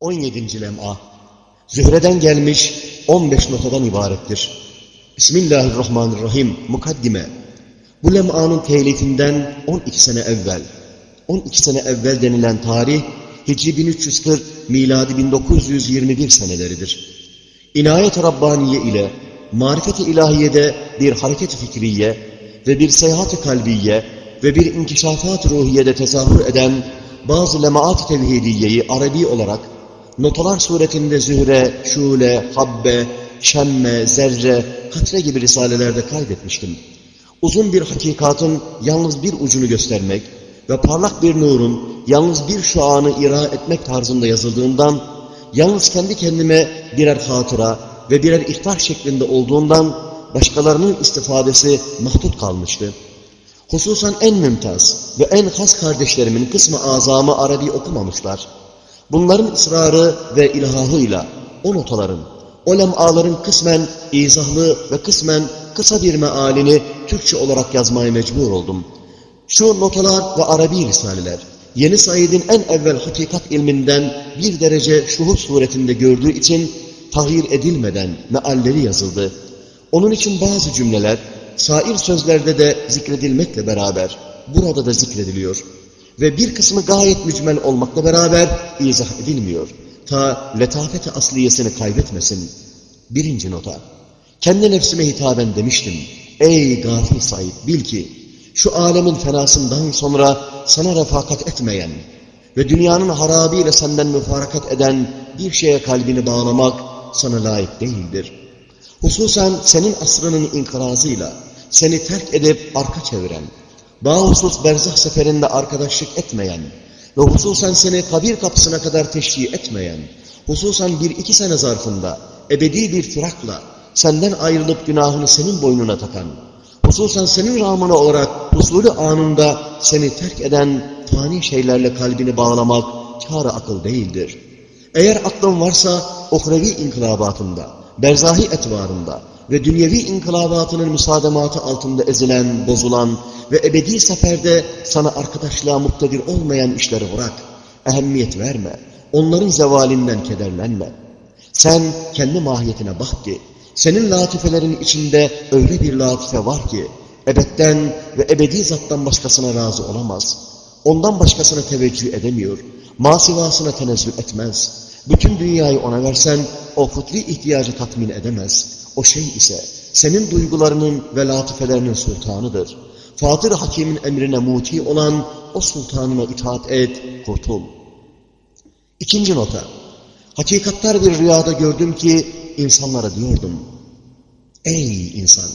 17. lem'a Zühre'den gelmiş 15 notadan ibarettir. Bismillahirrahmanirrahim. Mukaddime. Bu lem'anın telifinden 12 sene evvel. 12 sene evvel denilen tarih Hicri 1340, miladi 1921 seneleridir. İnayet-i Rabbaniye ile marifet-i ilahiyede bir hareket fikriye ve bir seyahat-i kalbiye ve bir inkişafat ruhiyede tezahür eden bazı lemaat-ı tevhidiyeyi Arabi olarak notalar suretinde zühre, şule, habbe, şemme, zerre, katre gibi risalelerde kaydetmiştim. Uzun bir hakikatın yalnız bir ucunu göstermek ve parlak bir nurun yalnız bir şuanı ira etmek tarzında yazıldığından, yalnız kendi kendime birer hatıra ve birer ihtar şeklinde olduğundan başkalarının istifadesi mahdut kalmıştı. Hususan en mümtaz ve en has kardeşlerimin kısmı azamı Arabi okumamışlar. Bunların ısrarı ve ilhahıyla o notaların, o lem'aların kısmen izahlı ve kısmen kısa bir mealini Türkçe olarak yazmaya mecbur oldum. Şu notalar ve Arabi risaleler, Yeni Said'in en evvel hakikat ilminden bir derece şuhut suretinde gördüğü için tahir edilmeden mealleri yazıldı. Onun için bazı cümleler, sair sözlerde de zikredilmekle beraber burada da zikrediliyor. Ve bir kısmı gayet mücmel olmakla beraber izah edilmiyor. Ta letafet-i asliyesini kaybetmesin. Birinci nota. Kendi nefsime hitaben demiştim. Ey gafil sahip bil ki şu alemin fenasından sonra sana refakat etmeyen ve dünyanın harabiyle senden müfarakat eden bir şeye kalbini bağlamak sana layık değildir. Hususen senin asrının inkırazıyla seni terk edip arka çeviren, bahusus berzah seferinde arkadaşlık etmeyen ve hususen seni kabir kapısına kadar teşhi etmeyen, hususen bir iki sene zarfında ebedi bir firakla senden ayrılıp günahını senin boynuna takan, hususen senin ramına olarak husulü anında seni terk eden fani şeylerle kalbini bağlamak kâr akıl değildir. Eğer aklın varsa uhrevi inkılabatında, berzahi etvarında ve dünyevi inkılabatının müsaadematı altında ezilen, bozulan ve ebedi seferde sana arkadaşlığa muktedir olmayan işleri bırak. Ehemmiyet verme. Onların zevalinden kederlenme. Sen kendi mahiyetine bak ki, senin latifelerin içinde öyle bir latife var ki, ebedden ve ebedi zattan başkasına razı olamaz. Ondan başkasına teveccüh edemiyor. Masivasına tenezzül etmez. Bütün dünyayı ona versen, o fıtri ihtiyacı tatmin edemez. O şey ise senin duygularının ve latifelerinin sultanıdır. Fatır Hakim'in emrine muti olan o sultanına itaat et, kurtul. İkinci nota. Hakikatler bir rüyada gördüm ki insanlara diyordum. Ey insan!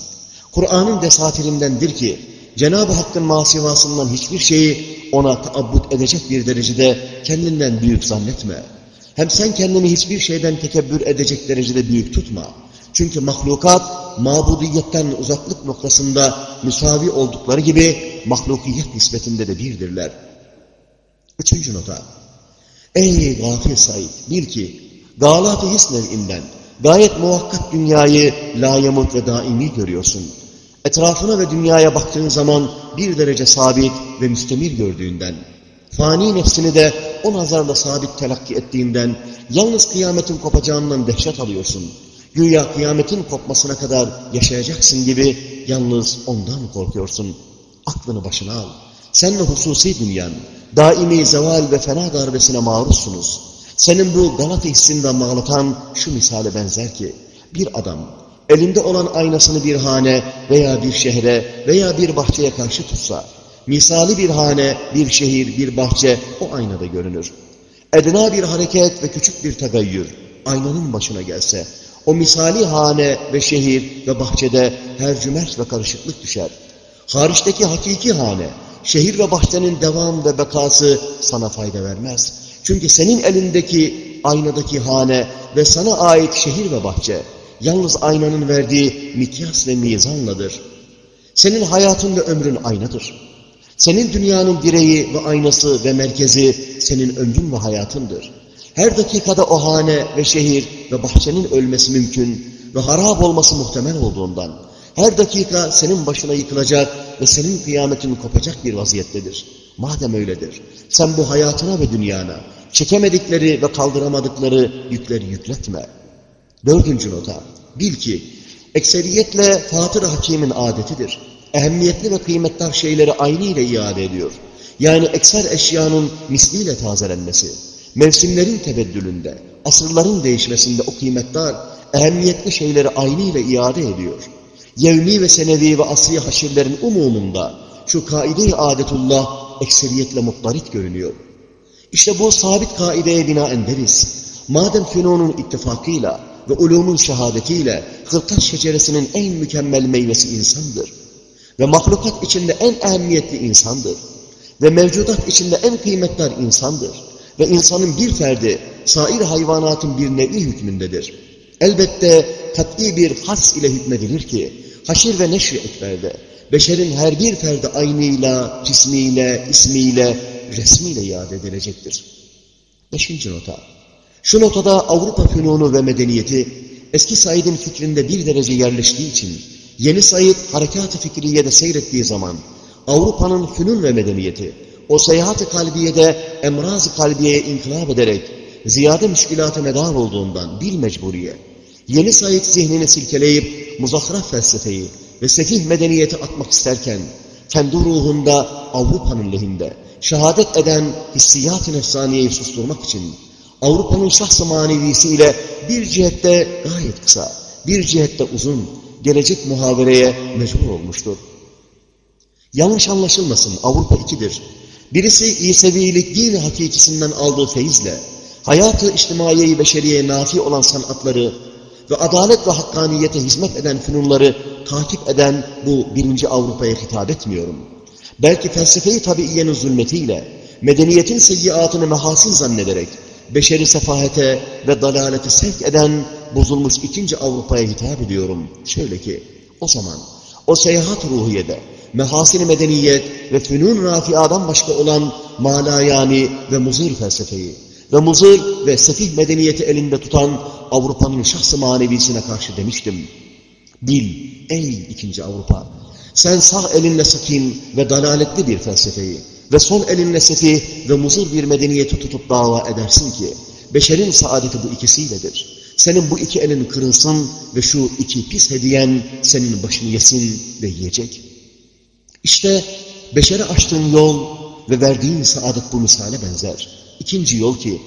Kur'an'ın desatirindendir ki Cenab-ı Hakk'ın masivasından hiçbir şeyi ona taabbut edecek bir derecede kendinden büyük zannetme. Hem sen kendini hiçbir şeyden tekebbür edecek derecede büyük tutma. Çünkü mahlukat mabudiyetten uzaklık noktasında müsavi oldukları gibi mahlukiyet nispetinde de birdirler. Üçüncü nota. Ey gafil Said bil ki galat-ı his nev'inden gayet muhakkak dünyayı layamut ve daimi görüyorsun. Etrafına ve dünyaya baktığın zaman bir derece sabit ve müstemir gördüğünden, fani nefsini de o nazarla sabit telakki ettiğinden, yalnız kıyametin kopacağından dehşet alıyorsun. Güya kıyametin kopmasına kadar yaşayacaksın gibi yalnız ondan korkuyorsun. Aklını başına al. Senle hususi dünyan, daimi zeval ve fena darbesine maruzsunuz. Senin bu Galata hissinden mağlatan şu misale benzer ki, bir adam elinde olan aynasını bir hane veya bir şehre veya bir bahçeye karşı tutsa, misali bir hane, bir şehir, bir bahçe o aynada görünür. Edna bir hareket ve küçük bir tagayyür aynanın başına gelse, o misali hane ve şehir ve bahçede her cümerç ve karışıklık düşer. Hariçteki hakiki hane, şehir ve bahçenin devam ve bekası sana fayda vermez. Çünkü senin elindeki aynadaki hane ve sana ait şehir ve bahçe, yalnız aynanın verdiği mikyas ve mizanladır. Senin hayatın ve ömrün aynadır. Senin dünyanın direği ve aynası ve merkezi senin ömrün ve hayatındır. Her dakikada o hane ve şehir ve bahçenin ölmesi mümkün ve harap olması muhtemel olduğundan, her dakika senin başına yıkılacak ve senin kıyametin kopacak bir vaziyettedir. Madem öyledir, sen bu hayatına ve dünyana, çekemedikleri ve kaldıramadıkları yükleri yükletme. Dördüncü nota, bil ki, ekseriyetle Fatır Hakim'in adetidir. Ehemmiyetli ve kıymetli şeyleri aynı ile iade ediyor. Yani ekser eşyanın misliyle tazelenmesi, mevsimlerin tebeddülünde, asırların değişmesinde o kıymetli, ehemmiyetli şeyleri aynı iade ediyor. Yevmi ve senevi ve asri haşirlerin umumunda şu kaide-i adetullah ekseriyetle mutlarit görünüyor. İşte bu sabit kaideye binaen deriz. Madem fünunun ittifakıyla ve ulumun şehadetiyle hırkat şeceresinin en mükemmel meyvesi insandır ve mahlukat içinde en ehemmiyetli insandır ve mevcudat içinde en kıymetli insandır ve insanın bir ferdi sair hayvanatın bir nevi hükmündedir. Elbette kat'i bir has ile hükmedilir ki haşir ve neşri ekberde beşerin her bir ferdi aynıyla, cismiyle, ismiyle, resmiyle iade edilecektir. Beşinci nota. Şu notada Avrupa fünunu ve medeniyeti eski Said'in fikrinde bir derece yerleştiği için yeni Said harekat-ı fikriyede seyrettiği zaman Avrupa'nın fünun ve medeniyeti o seyahat-ı kalbiyede emraz-ı kalbiyeye inkılap ederek ziyade müşkülat-ı medar olduğundan bir mecburiye yeni Said zihnini silkeleyip muzahraf felsefeyi ve sefih medeniyeti atmak isterken kendi ruhunda Avrupa'nın lehinde şehadet eden hissiyat-ı nefsaniyeyi susturmak için Avrupa'nın şahs-ı manevisiyle bir cihette gayet kısa, bir cihette uzun, gelecek muhabereye mecbur olmuştur. Yanlış anlaşılmasın, Avrupa ikidir. Birisi İsevilik dini hakikisinden aldığı feyizle, hayatı içtimaiye beşeriye nafi olan sanatları ve adalet ve hakkaniyete hizmet eden fünunları takip eden bu birinci Avrupa'ya hitap etmiyorum. Belki felsefeyi tabiiyenin zulmetiyle, medeniyetin seyyiatını mehasin zannederek, beşeri sefahete ve dalalete sevk eden bozulmuş ikinci Avrupa'ya hitap ediyorum. Şöyle ki, o zaman o seyahat ruhiyede, mehasin medeniyet ve fünun rafiadan başka olan malayani ve muzır felsefeyi ve muzır ve sefih medeniyeti elinde tutan Avrupa'nın şahsı manevisine karşı demiştim. Bil ey ikinci Avrupa, sen sağ elinle sakin ve dalaletli bir felsefeyi ve sol elinle sefih ve muzır bir medeniyeti tutup dava edersin ki, beşerin saadeti bu ikisiyledir. Senin bu iki elin kırılsın ve şu iki pis hediyen senin başını yesin ve yiyecek. İşte beşere açtığın yol ve verdiğin saadet bu misale benzer. İkinci yol ki,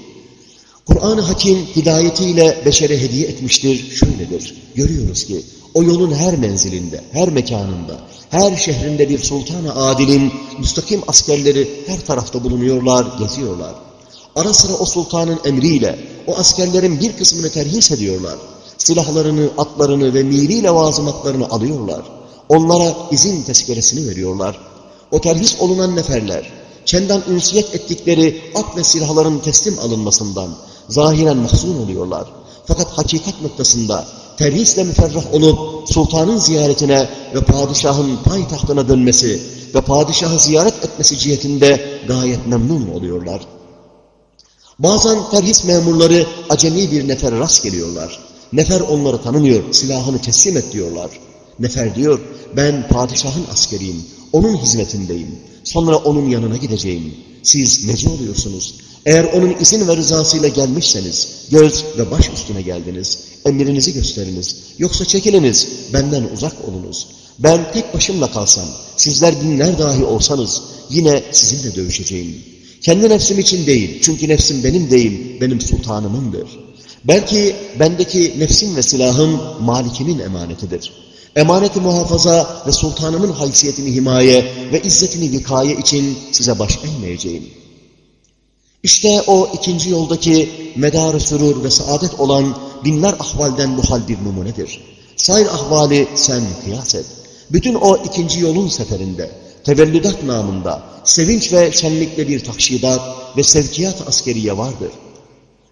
Kur'an-ı Hakim hidayetiyle beşere hediye etmiştir, şöyledir. Görüyoruz ki, o yolun her menzilinde, her mekanında, her şehrinde bir sultan-ı adilin müstakim askerleri her tarafta bulunuyorlar, geziyorlar. Ara sıra o sultanın emriyle o askerlerin bir kısmını terhis ediyorlar. Silahlarını, atlarını ve miri levazımatlarını alıyorlar. Onlara izin tezkeresini veriyorlar. O terhis olunan neferler, kendan ünsiyet ettikleri at ve silahların teslim alınmasından zahiren mahzun oluyorlar. Fakat hakikat noktasında terhisle müferrah olup sultanın ziyaretine ve padişahın payitahtına dönmesi ve padişahı ziyaret etmesi cihetinde gayet memnun oluyorlar. Bazen terhis memurları acemi bir nefere rast geliyorlar. Nefer onları tanımıyor, silahını teslim et diyorlar. Nefer diyor, ben padişahın askeriyim, onun hizmetindeyim. Sonra onun yanına gideceğim. Siz nece oluyorsunuz? Eğer onun izin ve rızasıyla gelmişseniz, göz ve baş üstüne geldiniz, emrinizi gösteriniz. Yoksa çekiliniz, benden uzak olunuz. Ben tek başımla kalsam, sizler binler dahi olsanız, yine sizinle dövüşeceğim. Kendi nefsim için değil, çünkü nefsim benim değil, benim sultanımındır. Belki bendeki nefsim ve silahım malikimin emanetidir. Emaneti muhafaza ve sultanımın haysiyetini himaye ve izzetini vikaye için size baş eğmeyeceğim. İşte o ikinci yoldaki medar sürur ve saadet olan binler ahvalden bu hal bir numunedir. Sair ahvali sen kıyas et. Bütün o ikinci yolun seferinde, tevellüdat namında, sevinç ve şenlikle bir takşidat ve sevkiyat askeriye vardır.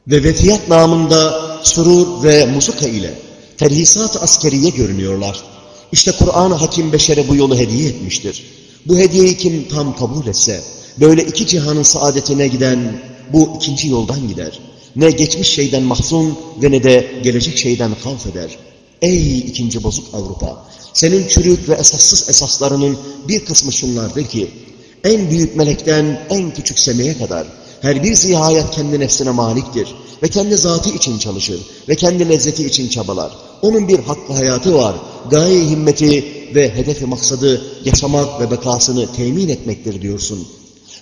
Ve vefiyat namında surur ve musuka ile terhisat askeriye görünüyorlar. İşte Kur'an-ı Hakim Beşer'e bu yolu hediye etmiştir. Bu hediyeyi kim tam kabul etse, böyle iki cihanın saadetine giden bu ikinci yoldan gider. Ne geçmiş şeyden mahzun ve ne de gelecek şeyden kalf eder. Ey ikinci bozuk Avrupa! Senin çürük ve esassız esaslarının bir kısmı şunlardır ki, en büyük melekten en küçük semeye kadar Her bir zihayat kendi nefsine maliktir ve kendi zatı için çalışır ve kendi lezzeti için çabalar. Onun bir hakkı hayatı var, gaye himmeti ve hedefi maksadı yaşamak ve bekasını temin etmektir diyorsun.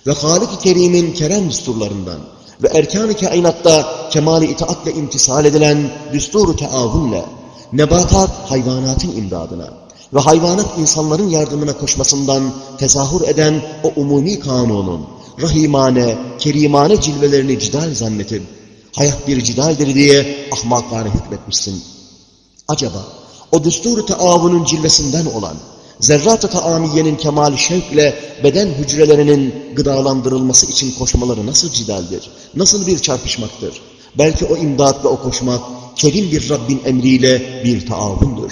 Ve Halik-i Kerim'in kerem düsturlarından ve erkan-ı kainatta kemali itaatle imtisal edilen düsturu teavunle, nebatat hayvanatın imdadına ve hayvanat insanların yardımına koşmasından tezahür eden o umumi kanunun, rahimane, kerimane cilvelerini cidal zannetip, hayat bir cidaldir diye ahmakane hükmetmişsin. Acaba o düstur-u taavunun cilvesinden olan, zerrat-ı taamiyenin kemal şevkle beden hücrelerinin gıdalandırılması için koşmaları nasıl cidaldir, nasıl bir çarpışmaktır? Belki o imdat ve o koşmak, kerim bir Rabbin emriyle bir taavundur.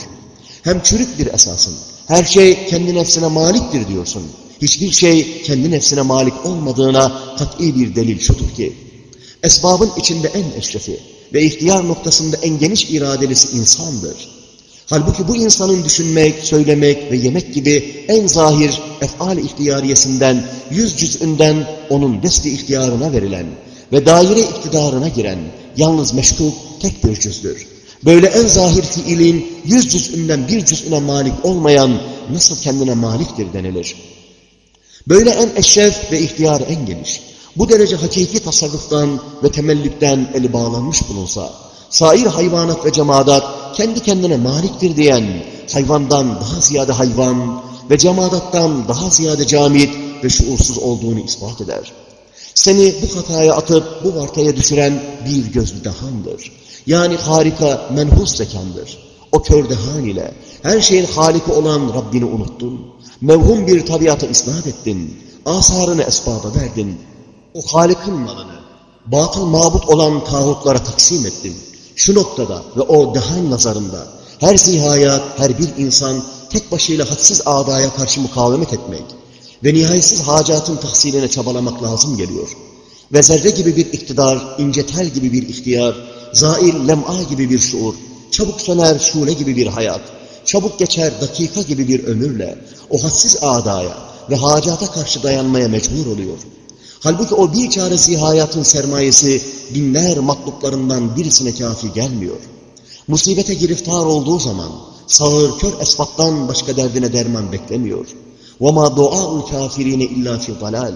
Hem çürük bir esasın, her şey kendi nefsine maliktir diyorsun. Hiçbir şey kendi nefsine malik olmadığına kat'i bir delil şudur ki, esbabın içinde en eşrefi ve ihtiyar noktasında en geniş iradelisi insandır. Halbuki bu insanın düşünmek, söylemek ve yemek gibi en zahir efal-i ihtiyariyesinden, yüz cüzünden onun desti ihtiyarına verilen ve daire iktidarına giren yalnız meşgul tek bir cüzdür. Böyle en zahir fiilin yüz cüzünden bir cüzüne malik olmayan nasıl kendine maliktir denilir. Böyle en eşref ve ihtiyar en geniş. Bu derece hakiki tasarruftan ve temellükten eli bağlanmış bulunsa, sair hayvanat ve cemaat kendi kendine maliktir diyen, hayvandan daha ziyade hayvan ve cemaattan daha ziyade camit ve şuursuz olduğunu ispat eder. Seni bu hataya atıp bu vartaya düşüren bir gözlü dehandır. Yani harika, menhus zekandır. O kör dehan ile her şeyin haliki olan Rabbini unuttun. Mevhum bir tabiata isnat ettin. Asarını esbaba verdin. O Halik'in malını batıl mabut olan tağutlara taksim ettin. Şu noktada ve o dehan nazarında her zihayat, her bir insan tek başıyla hadsiz ağdaya karşı mukavemet etmek ve nihayetsiz hacatın tahsiline çabalamak lazım geliyor. Ve zerre gibi bir iktidar, ince tel gibi bir ihtiyar, zair lem'a gibi bir şuur, çabuk söner şule gibi bir hayat, çabuk geçer dakika gibi bir ömürle o hadsiz ağdaya ve hacata karşı dayanmaya mecbur oluyor. Halbuki o bir çaresi hayatın sermayesi binler matluplarından birisine kafi gelmiyor. Musibete giriftar olduğu zaman sağır kör esbattan başka derdine derman beklemiyor. وَمَا دُعَاءُ الْكَافِرِينَ اِلَّا فِي ضَلَالٍ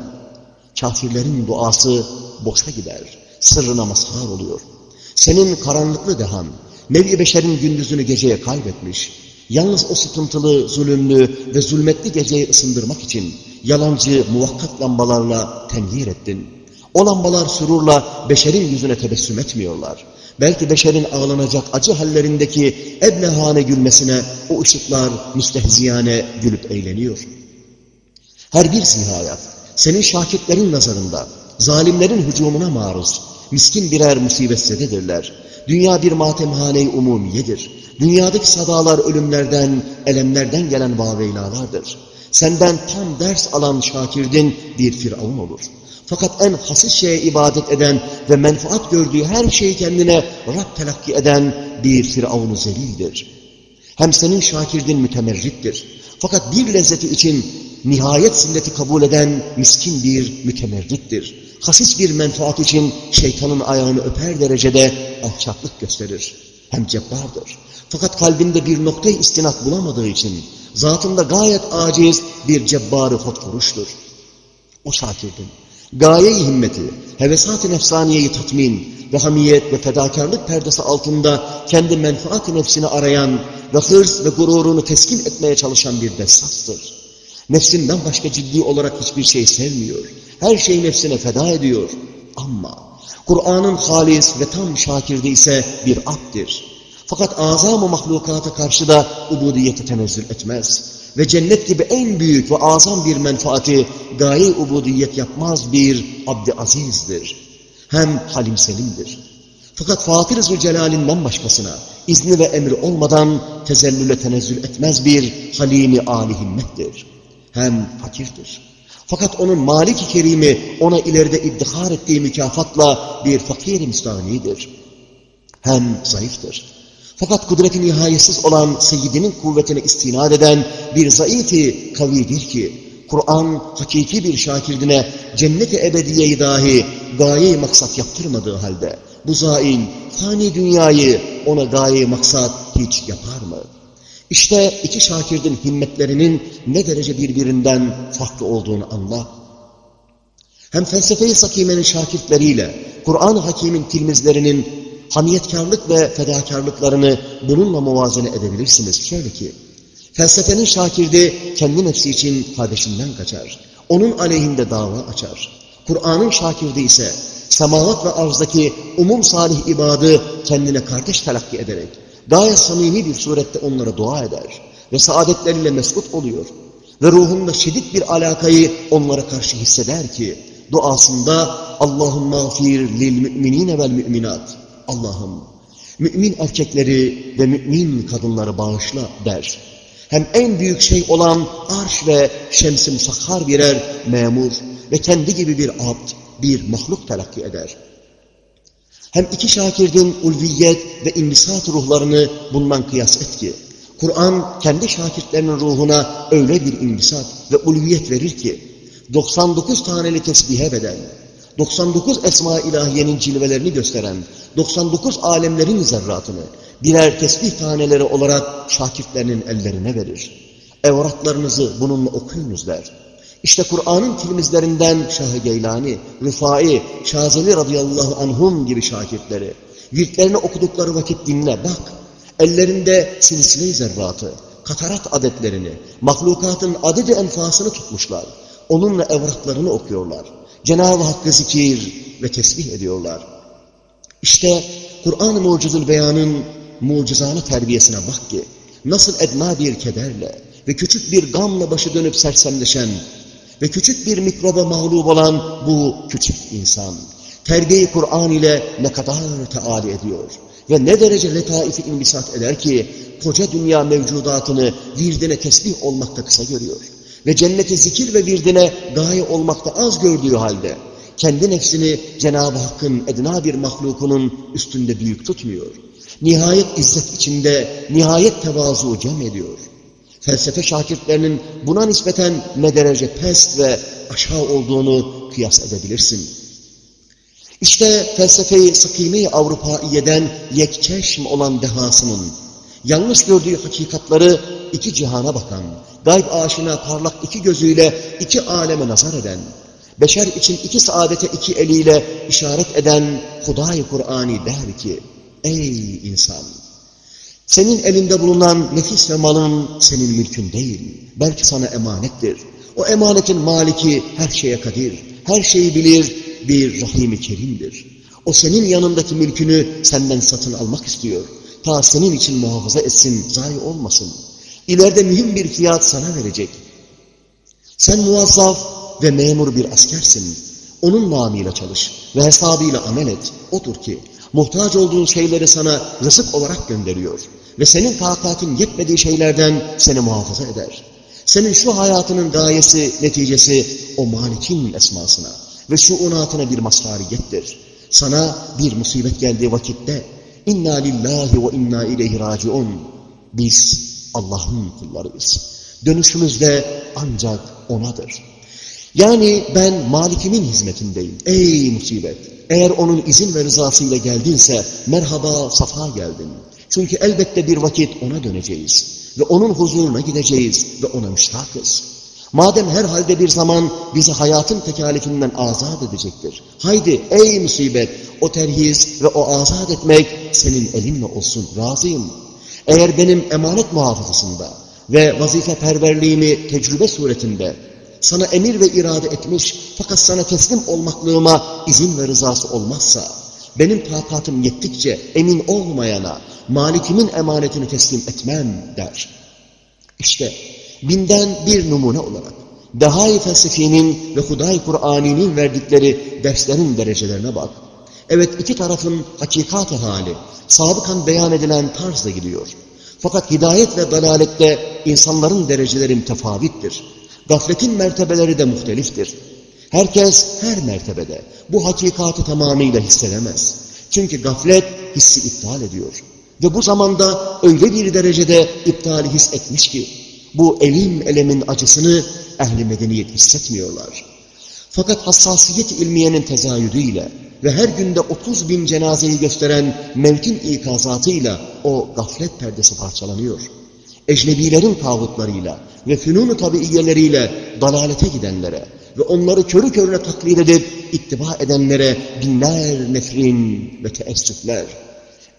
Kafirlerin duası boşa gider, sırrına mazhar oluyor. Senin karanlıklı dehan, nevi beşerin gündüzünü geceye kaybetmiş, yalnız o sıkıntılı, zulümlü ve zulmetli geceyi ısındırmak için yalancı muvakkat lambalarla tenhir ettin. O lambalar sürurla beşerin yüzüne tebessüm etmiyorlar. Belki beşerin ağlanacak acı hallerindeki ebnehane gülmesine o ışıklar müstehziyane gülüp eğleniyor. Her bir zihayat senin şakitlerin nazarında zalimlerin hücumuna maruz, miskin birer musibetsededirler. Dünya bir matemhane-i umumiyedir. Dünyadaki sadalar ölümlerden, elemlerden gelen vaveylalardır. Senden tam ders alan şakirdin bir firavun olur. Fakat en hasis şeye ibadet eden ve menfaat gördüğü her şeyi kendine Rab telakki eden bir firavun zelildir. Hem senin şakirdin mütemerrittir. Fakat bir lezzeti için nihayet zilleti kabul eden miskin bir mütemerrittir. Hasis bir menfaat için şeytanın ayağını öper derecede alçaklık gösterir. Hem cebbardır. Fakat kalbinde bir noktayı istinat bulamadığı için zatında gayet aciz bir cebbarı hotfuruştur. O şakirdin. Gaye-i himmeti, hevesat-ı nefsaniyeyi tatmin ve hamiyet ve fedakarlık perdesi altında kendi menfaat nefsini arayan ve hırs ve gururunu teskin etmeye çalışan bir destastır. Nefsinden başka ciddi olarak hiçbir şey sevmiyor. Her şeyi nefsine feda ediyor. Ama Kur'an'ın halis ve tam şakirde ise bir abdir. Fakat azam-ı mahlukata karşı da ubudiyeti tenezzül etmez. Ve cennet gibi en büyük ve azam bir menfaati gaye ubudiyet yapmaz bir abd azizdir. Hem halim selimdir. Fakat Fatır-ı Zülcelal'inden başkasına izni ve emri olmadan tezellüle tenezzül etmez bir halimi âli himmettir. Hem fakirdir. Fakat onun Malik-i Kerimi ona ileride iddihar ettiği mükafatla bir fakir-i müstahanidir. Hem zayıftır. Fakat kudreti nihayetsiz olan seyyidinin kuvvetine istinad eden bir zayıf-i kavidir ki, Kur'an hakiki bir şakirdine cennet-i ebediyeyi dahi gaye maksat yaptırmadığı halde bu zail, fani dünyayı ona gaye maksat hiç yapar mı? İşte iki şakirdin himmetlerinin ne derece birbirinden farklı olduğunu anla. Hem felsefe-i sakimenin şakirtleriyle Kur'an-ı Hakim'in tilmizlerinin hamiyetkarlık ve fedakarlıklarını bununla muvazene edebilirsiniz. Şöyle ki, felsefenin şakirdi kendi nefsi için kardeşinden kaçar. Onun aleyhinde dava açar. Kur'an'ın şakirdi ise semavat ve arzdaki umum salih ibadı kendine kardeş telakki ederek gayet samimi bir surette onlara dua eder ve saadetleriyle mesut oluyor ve ruhunda şiddet bir alakayı onlara karşı hisseder ki duasında Allahum mağfir lil müminine vel müminat Allah'ım mümin erkekleri ve mümin kadınları bağışla der. Hem en büyük şey olan arş ve şems-i musakhar birer memur ve kendi gibi bir abd, bir mahluk telakki eder. Hem iki şakirdin ulviyet ve imbisat ruhlarını bundan kıyas et ki, Kur'an kendi şakirtlerinin ruhuna öyle bir imbisat ve ulviyet verir ki, 99 taneli tesbihe bedel, 99 esma ilahiyenin cilvelerini gösteren 99 alemlerin zerratını birer tesbih taneleri olarak şakirtlerinin ellerine verir. Evratlarınızı bununla okuyunuz der. İşte Kur'an'ın tilmizlerinden Şah-ı Geylani, Rıfai, Şazeli radıyallahu anhum gibi şakirtleri, virtlerini okudukları vakit dinle bak, ellerinde silsile zerratı, katarat adetlerini, mahlukatın adedi enfasını tutmuşlar. Onunla evraklarını okuyorlar. Cenab-ı Hakk'ı zikir ve tesbih ediyorlar. İşte Kur'an-ı Mucizül Beyan'ın mucizane terbiyesine bak ki, nasıl edna bir kederle ve küçük bir gamla başı dönüp sersemleşen ve küçük bir mikroba mağlup olan bu küçük insan, terbiye Kur'an ile ne kadar teali ediyor ve ne derece letaifi inbisat eder ki, koca dünya mevcudatını virdine tesbih olmakta kısa görüyor ve cenneti zikir ve virdine gaye olmakta az gördüğü halde, kendi nefsini Cenab-ı Hakk'ın edna bir mahlukunun üstünde büyük tutmuyor. Nihayet izzet içinde, nihayet tevazu cem ediyor. Felsefe şakirtlerinin buna nispeten ne derece pest ve aşağı olduğunu kıyas edebilirsin. İşte felsefeyi sakime-i Avrupaiye'den yekçeşm olan dehasının, yanlış gördüğü hakikatları iki cihana bakan, gayb aşina parlak iki gözüyle iki aleme nazar eden, beşer için iki saadete iki eliyle işaret eden Huday-ı Kur'ani der ki, ey insan! Senin elinde bulunan nefis ve malın senin mülkün değil, belki sana emanettir. O emanetin maliki her şeye kadir, her şeyi bilir, bir rahim-i kerimdir. O senin yanındaki mülkünü senden satın almak istiyor. Ta senin için muhafaza etsin, zayi olmasın. İleride mühim bir fiyat sana verecek. Sen muazzaf ve memur bir askersin. Onun namıyla çalış ve hesabıyla amel et. Odur ki muhtaç olduğun şeyleri sana rızık olarak gönderiyor. Ve senin takatın yetmediği şeylerden seni muhafaza eder. Senin şu hayatının gayesi, neticesi o malikin esmasına ve şu unatına bir mazhariyettir. Sana bir musibet geldiği vakitte inna lillahi ve inna ileyhi raciun. Biz Allah'ın kullarıyız. Dönüşümüz de ancak O'nadır. Yani ben Malik'imin hizmetindeyim. Ey musibet! Eğer onun izin ve rızasıyla geldinse merhaba safa geldin. Çünkü elbette bir vakit ona döneceğiz. Ve onun huzuruna gideceğiz ve ona müştakız. Madem her halde bir zaman bizi hayatın tekalifinden azat edecektir. Haydi ey musibet o terhiz ve o azat etmek senin elinle olsun razıyım. Eğer benim emanet muhafazasında ve vazife perverliğimi tecrübe suretinde sana emir ve irade etmiş fakat sana teslim olmaklığıma izin ve rızası olmazsa, benim takatım yettikçe emin olmayana malikimin emanetini teslim etmem der. İşte binden bir numune olarak Dehai felsefinin ve Huday Kur'ani'nin verdikleri derslerin derecelerine bak. Evet iki tarafın hakikat hali, sabıkan beyan edilen tarzla gidiyor. Fakat hidayet ve dalalette insanların dereceleri mütefavittir. Gafletin mertebeleri de muhteliftir. Herkes her mertebede bu hakikatı tamamıyla hissedemez. Çünkü gaflet hissi iptal ediyor. Ve bu zamanda öyle bir derecede iptali his etmiş ki, bu elim elemin acısını ehli medeniyet hissetmiyorlar. Fakat hassasiyet ilmiyenin tezayüdüyle ve her günde 30 bin cenazeyi gösteren mevtin ikazatıyla o gaflet perdesi parçalanıyor. Ecnebilerin tağutlarıyla ve fünun-u tabiiyeleriyle dalalete gidenlere ve onları körü körüne taklit edip ittiba edenlere binler nefrin ve teessüfler.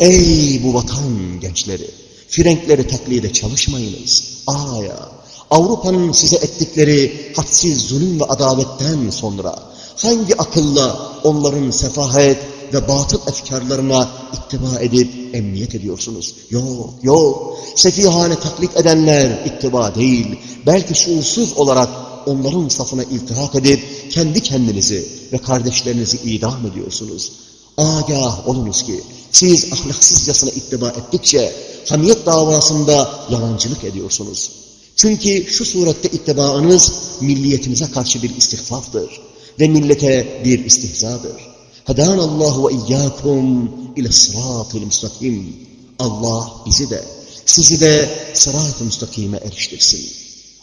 Ey bu vatan gençleri! Frenkleri taklide çalışmayınız. Aya! Avrupa'nın size ettikleri hadsiz zulüm ve adavetten sonra hangi akılla onların sefahet ve batıl efkarlarına ittiba edip emniyet ediyorsunuz? Yok, yok. Sefihane taklit edenler ittiba değil, belki şuursuz olarak onların safına iltihak edip kendi kendinizi ve kardeşlerinizi idam ediyorsunuz. Agah olunuz ki siz ahlaksızcasına ittiba ettikçe hamiyet davasında yalancılık ediyorsunuz. Çünkü şu surette ittibaınız milliyetimize karşı bir istihfaftır ve millete bir istihzadır. Allahu ve iyyakum ile sırat-ı müstakim. Allah bizi de, sizi de sırat-ı müstakime eriştirsin.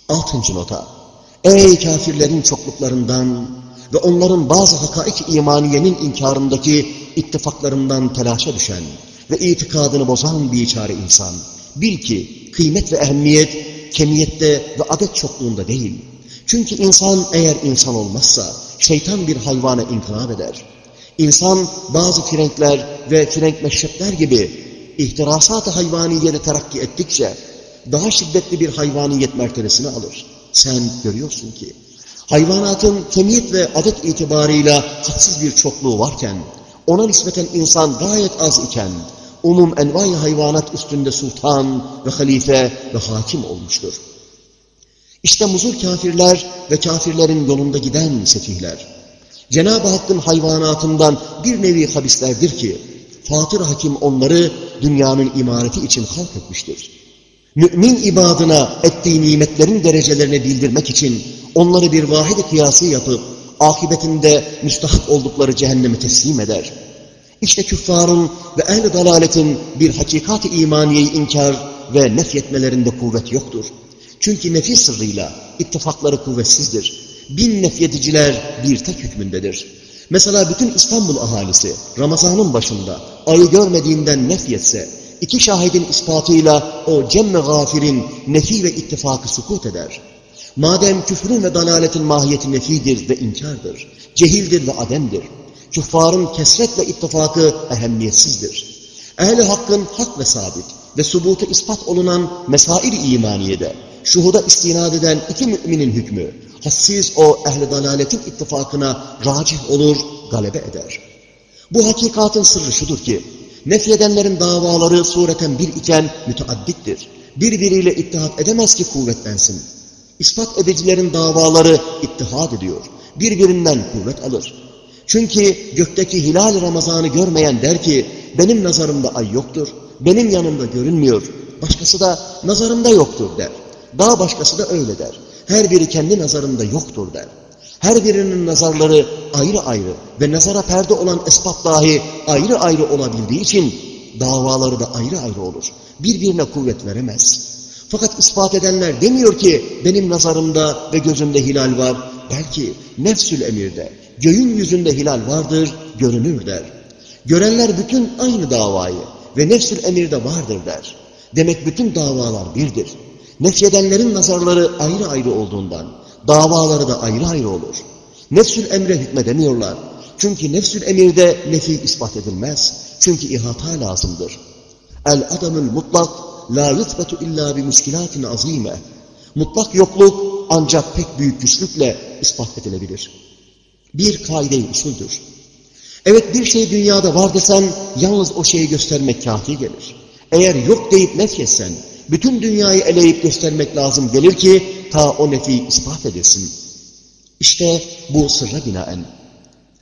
Altıncı nota. Ey kafirlerin çokluklarından ve onların bazı hakaik imaniyenin inkarındaki ittifaklarından telaşa düşen ve itikadını bozan bir çare insan. Bil ki kıymet ve ehemmiyet kemiyette ve adet çokluğunda değil. Çünkü insan eğer insan olmazsa şeytan bir hayvana inkılap eder. İnsan bazı frenkler ve frenk meşrepler gibi ihtirasat-ı hayvaniyede terakki ettikçe daha şiddetli bir hayvaniyet mertebesini alır. Sen görüyorsun ki hayvanatın kemiyet ve adet itibarıyla hadsiz bir çokluğu varken ona nispeten insan gayet az iken umum envai hayvanat üstünde sultan ve halife ve hakim olmuştur. İşte muzur kafirler ve kafirlerin yolunda giden sefihler. Cenab-ı Hakk'ın hayvanatından bir nevi habislerdir ki, Fatır Hakim onları dünyanın imareti için halk etmiştir. Mümin ibadına ettiği nimetlerin derecelerini bildirmek için onları bir vahid kıyası yapıp, akibetinde müstahak oldukları cehenneme teslim eder. İşte küffarın ve ehl-i dalaletin bir hakikat-ı imaniyeyi inkar ve nefyetmelerinde kuvvet yoktur. Çünkü nefis sırrıyla ittifakları kuvvetsizdir. Bin nefyediciler bir tek hükmündedir. Mesela bütün İstanbul ahalisi Ramazan'ın başında ayı görmediğinden nefyetse, iki şahidin ispatıyla o cemme gafirin nefi ve ittifakı sukut eder. Madem küfrün ve dalaletin mahiyeti nefidir ve inkardır, cehildir ve ademdir, küffarın kesretle ittifakı ehemmiyetsizdir. Ehli hakkın hak ve sabit ve subutu ispat olunan mesail imaniyede, şuhuda istinad eden iki müminin hükmü, hassiz o ehli dalaletin ittifakına racih olur, galebe eder. Bu hakikatın sırrı şudur ki, nefyedenlerin davaları sureten bir iken müteaddittir. Birbiriyle ittihat edemez ki kuvvetlensin. İspat edicilerin davaları ittihad ediyor. Birbirinden kuvvet alır. Çünkü gökteki hilal Ramazan'ı görmeyen der ki, benim nazarımda ay yoktur, benim yanımda görünmüyor, başkası da nazarımda yoktur der. Daha başkası da öyle der. Her biri kendi nazarında yoktur der. Her birinin nazarları ayrı ayrı ve nazara perde olan esbab dahi ayrı ayrı olabildiği için davaları da ayrı ayrı olur. Birbirine kuvvet veremez. Fakat ispat edenler demiyor ki benim nazarımda ve gözümde hilal var. Belki nefsül emirde, göğün yüzünde hilal vardır, görünür der. Görenler bütün aynı davayı ve nefsül emirde vardır der. Demek bütün davalar birdir. Nefyedenlerin nazarları ayrı ayrı olduğundan davaları da ayrı ayrı olur. Nefsül emre hükmedemiyorlar. Çünkü nefsül emirde nefi ispat edilmez. Çünkü ihata lazımdır. El adamın mutlak la yutbetu illa bi muskilatin azime. Mutlak yokluk ancak pek büyük güçlükle ispat edilebilir. Bir kaide usuldür. Evet bir şey dünyada var desen yalnız o şeyi göstermek kafi gelir. Eğer yok deyip nefyetsen bütün dünyayı eleyip göstermek lazım gelir ki ta o nefi ispat edilsin. İşte bu sırra binaen.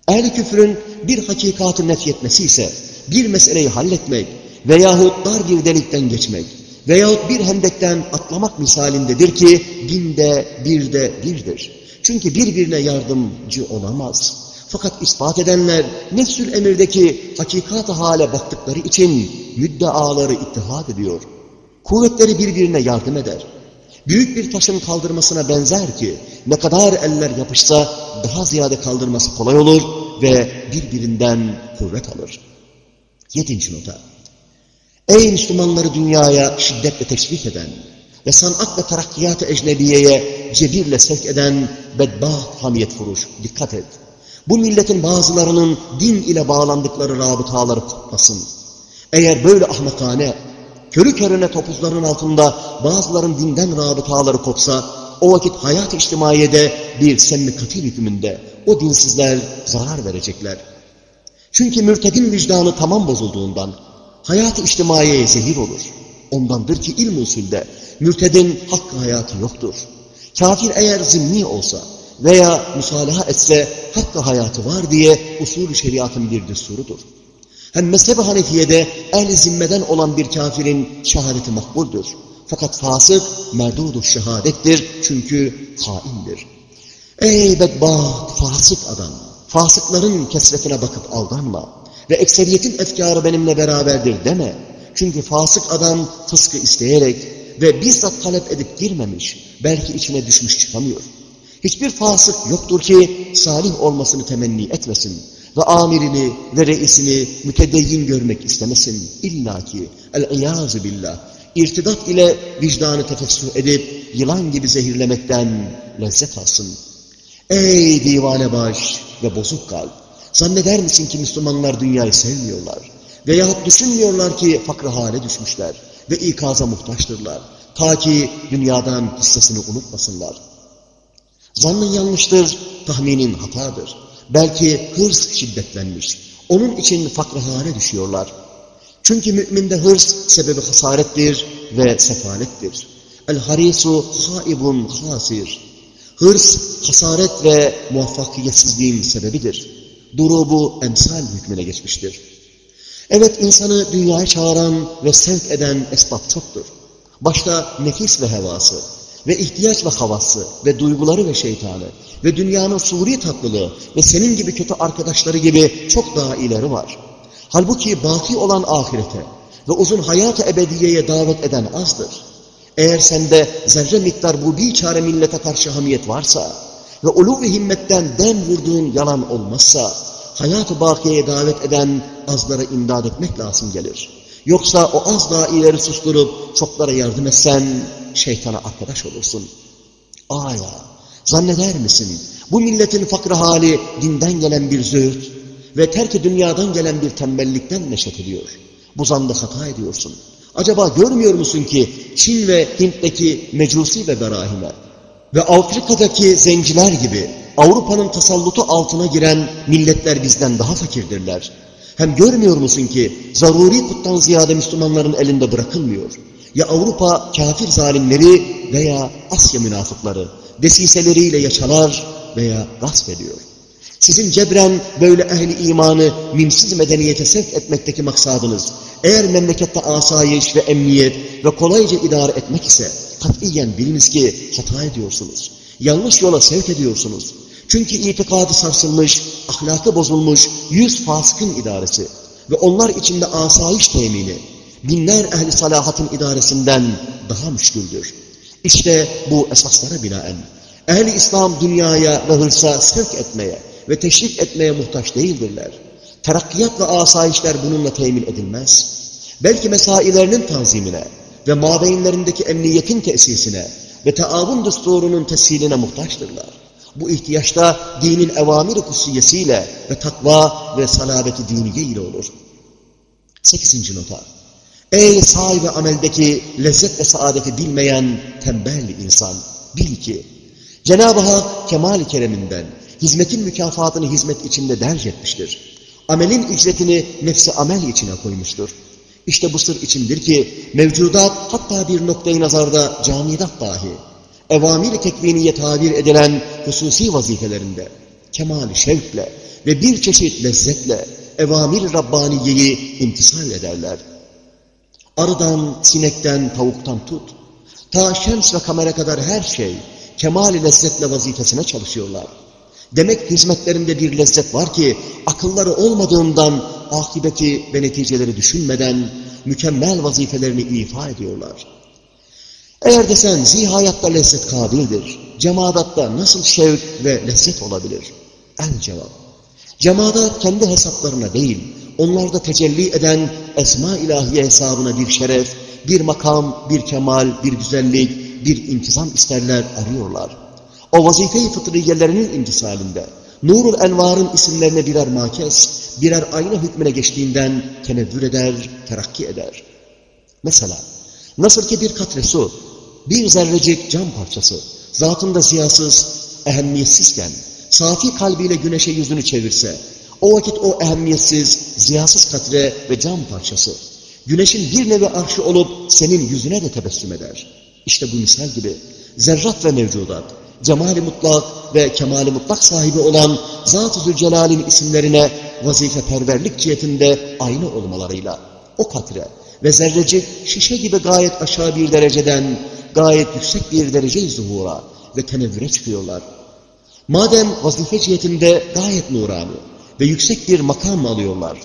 Ehl-i küfrün bir hakikatı nefyetmesi ise bir meseleyi halletmek veyahut dar bir delikten geçmek veyahut bir hendekten atlamak misalindedir ki binde birde birdir. Çünkü birbirine yardımcı olamaz. Fakat ispat edenler nefsül emirdeki hakikat hale baktıkları için müddeaları ittihad ediyor. Kuvvetleri birbirine yardım eder. Büyük bir taşın kaldırmasına benzer ki ne kadar eller yapışsa daha ziyade kaldırması kolay olur ve birbirinden kuvvet alır. Yedinci nota. Ey Müslümanları dünyaya şiddetle teşvik eden ve sanat ve terakkiyat-ı ecnebiyeye cebirle sevk eden bedbaht hamiyet furuş. Dikkat et. Bu milletin bazılarının din ile bağlandıkları rabıtaları kopmasın. Eğer böyle ahmakane, körü körüne topuzların altında bazıların dinden rabıtaları kopsa, o vakit hayat-ı içtimaiyede bir semmi katil hükmünde o dinsizler zarar verecekler. Çünkü mürtedin vicdanı tamam bozulduğundan hayat-ı içtimaiyeye zehir olur. Ondandır ki ilm usulde mürtedin hakkı hayatı yoktur. Kafir eğer zimni olsa veya musalaha etse hakkı hayatı var diye usul şeriatın bir düsturudur. Hem mezheb-i Hanefiye'de ehl zimmeden olan bir kafirin şehadeti makbuldür. Fakat fasık merdudu şehadettir çünkü haindir. Ey bedbaht fasık adam! Fasıkların kesretine bakıp aldanma. Ve ekseriyetin efkarı benimle beraberdir deme. Çünkü fasık adam fıskı isteyerek ve bizzat talep edip girmemiş, belki içine düşmüş çıkamıyor. Hiçbir fasık yoktur ki salih olmasını temenni etmesin ve amirini ve reisini mütedeyyin görmek istemesin. İlla ki el-iyâzı billah irtidat ile vicdanı tefessüh edip yılan gibi zehirlemekten lezzet alsın. Ey divane baş ve bozuk kalp! Zanneder misin ki Müslümanlar dünyayı sevmiyorlar? Veyahut düşünmüyorlar ki fakr hale düşmüşler ve ikaza muhtaçtırlar. Ta ki dünyadan hissesini unutmasınlar. Zannın yanlıştır, tahminin hatadır. Belki hırs şiddetlenmiş. Onun için fakr hale düşüyorlar. Çünkü müminde hırs sebebi hasarettir ve sefalettir. El-harisu haibun hasir. Hırs, hasaret ve muvaffakiyetsizliğin sebebidir. Durubu emsal hükmüne geçmiştir. Evet insanı dünyaya çağıran ve sevk eden esbab çoktur. Başta nefis ve hevası ve ihtiyaç ve havası ve duyguları ve şeytanı ve dünyanın suri tatlılığı ve senin gibi kötü arkadaşları gibi çok daha ileri var. Halbuki baki olan ahirete ve uzun hayat-ı ebediyeye davet eden azdır. Eğer sende zerre miktar bu bir çare millete karşı hamiyet varsa ve ulu ve himmetten dem vurduğun yalan olmazsa, hayat-ı bakiyeye davet eden azlara imdad etmek lazım gelir. Yoksa o az daha ileri susturup çoklara yardım etsen şeytana arkadaş olursun. Aya, zanneder misin bu milletin fakr hali dinden gelen bir zühd ve terk dünyadan gelen bir tembellikten neşet ediyor. Bu zanda hata ediyorsun. Acaba görmüyor musun ki Çin ve Hint'teki mecusi ve berahime ve Afrika'daki zenciler gibi Avrupa'nın tasallutu altına giren milletler bizden daha fakirdirler. Hem görmüyor musun ki zaruri kuttan ziyade Müslümanların elinde bırakılmıyor. Ya Avrupa kafir zalimleri veya Asya münafıkları desiseleriyle yaşalar veya gasp ediyor. Sizin cebren böyle ehli imanı mimsiz medeniyete sevk etmekteki maksadınız, eğer memlekette asayiş ve emniyet ve kolayca idare etmek ise, katiyen biliniz ki hata ediyorsunuz. Yanlış yola sevk ediyorsunuz. Çünkü itikadı sarsılmış, ahlakı bozulmuş yüz fasıkın idaresi ve onlar içinde asayiş temini, binler ehli salahatın idaresinden daha müşküldür. İşte bu esaslara binaen, ehli İslam dünyaya ve hırsa sevk etmeye, ve teşvik etmeye muhtaç değildirler. Terakkiyat ve asayişler bununla temin edilmez. Belki mesailerinin tanzimine ve mabeyinlerindeki emniyetin tesisine ve taavun düsturunun teshiline muhtaçtırlar. Bu ihtiyaçta dinin evamir-i kutsiyesiyle ve takva ve salabeti diniye ile olur. Sekizinci nota. Ey sahibi ameldeki lezzet ve saadeti bilmeyen tembel insan, bil ki Cenab-ı Hak kemal kereminden hizmetin mükafatını hizmet içinde derc etmiştir. Amelin ücretini nefsi amel içine koymuştur. İşte bu sır içindir ki mevcudat hatta bir noktayı nazarda camidat dahi evamir-i tekviniye tabir edilen hususi vazifelerinde kemal şevkle ve bir çeşit lezzetle evamir-i Rabbaniye'yi imtisal ederler. Arıdan, sinekten, tavuktan tut. Ta şems ve kamera kadar her şey kemal lezzetle vazifesine çalışıyorlar. Demek hizmetlerinde bir lezzet var ki akılları olmadığından akıbeti ve neticeleri düşünmeden mükemmel vazifelerini ifa ediyorlar. Eğer desen zihayatta lezzet kabildir, cemadatta nasıl şevk ve lezzet olabilir? El cevap. Cemaat kendi hesaplarına değil, onlarda tecelli eden esma ilahiye hesabına bir şeref, bir makam, bir kemal, bir güzellik, bir intizam isterler, arıyorlar. O vazife-i fıtriyelerinin imtisalinde, Nurul Envar'ın isimlerine birer makes, birer ayna hükmüne geçtiğinden tenevvür eder, terakki eder. Mesela, nasıl ki bir katre su, bir zerrecik cam parçası, zatında ziyasız, ehemmiyetsizken, safi kalbiyle güneşe yüzünü çevirse, o vakit o ehemmiyetsiz, ziyasız katre ve cam parçası, güneşin bir nevi arşı olup senin yüzüne de tebessüm eder. İşte bu misal gibi zerrat ve mevcudat, cemali mutlak ve kemali mutlak sahibi olan Zat-ı Zülcelal'in isimlerine vazife perverlik cihetinde aynı olmalarıyla o katre ve zerrecik şişe gibi gayet aşağı bir dereceden gayet yüksek bir derece zuhura ve tenevvüre çıkıyorlar. Madem vazife cihetinde gayet nurani ve yüksek bir makam alıyorlar,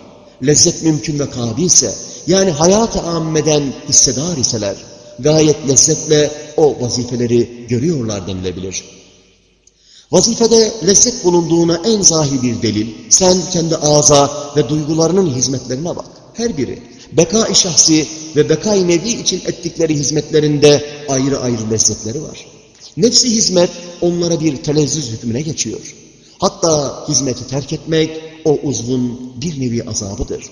lezzet mümkün ve kabilse, yani hayat-ı ammeden hissedar iseler, gayet lezzetle o vazifeleri görüyorlar denilebilir. Vazifede lezzet bulunduğuna en zahir bir delil, sen kendi ağza ve duygularının hizmetlerine bak. Her biri beka-i şahsi ve beka-i nevi için ettikleri hizmetlerinde ayrı ayrı lezzetleri var. Nefsi hizmet onlara bir telezzüz hükmüne geçiyor. Hatta hizmeti terk etmek o uzvun bir nevi azabıdır.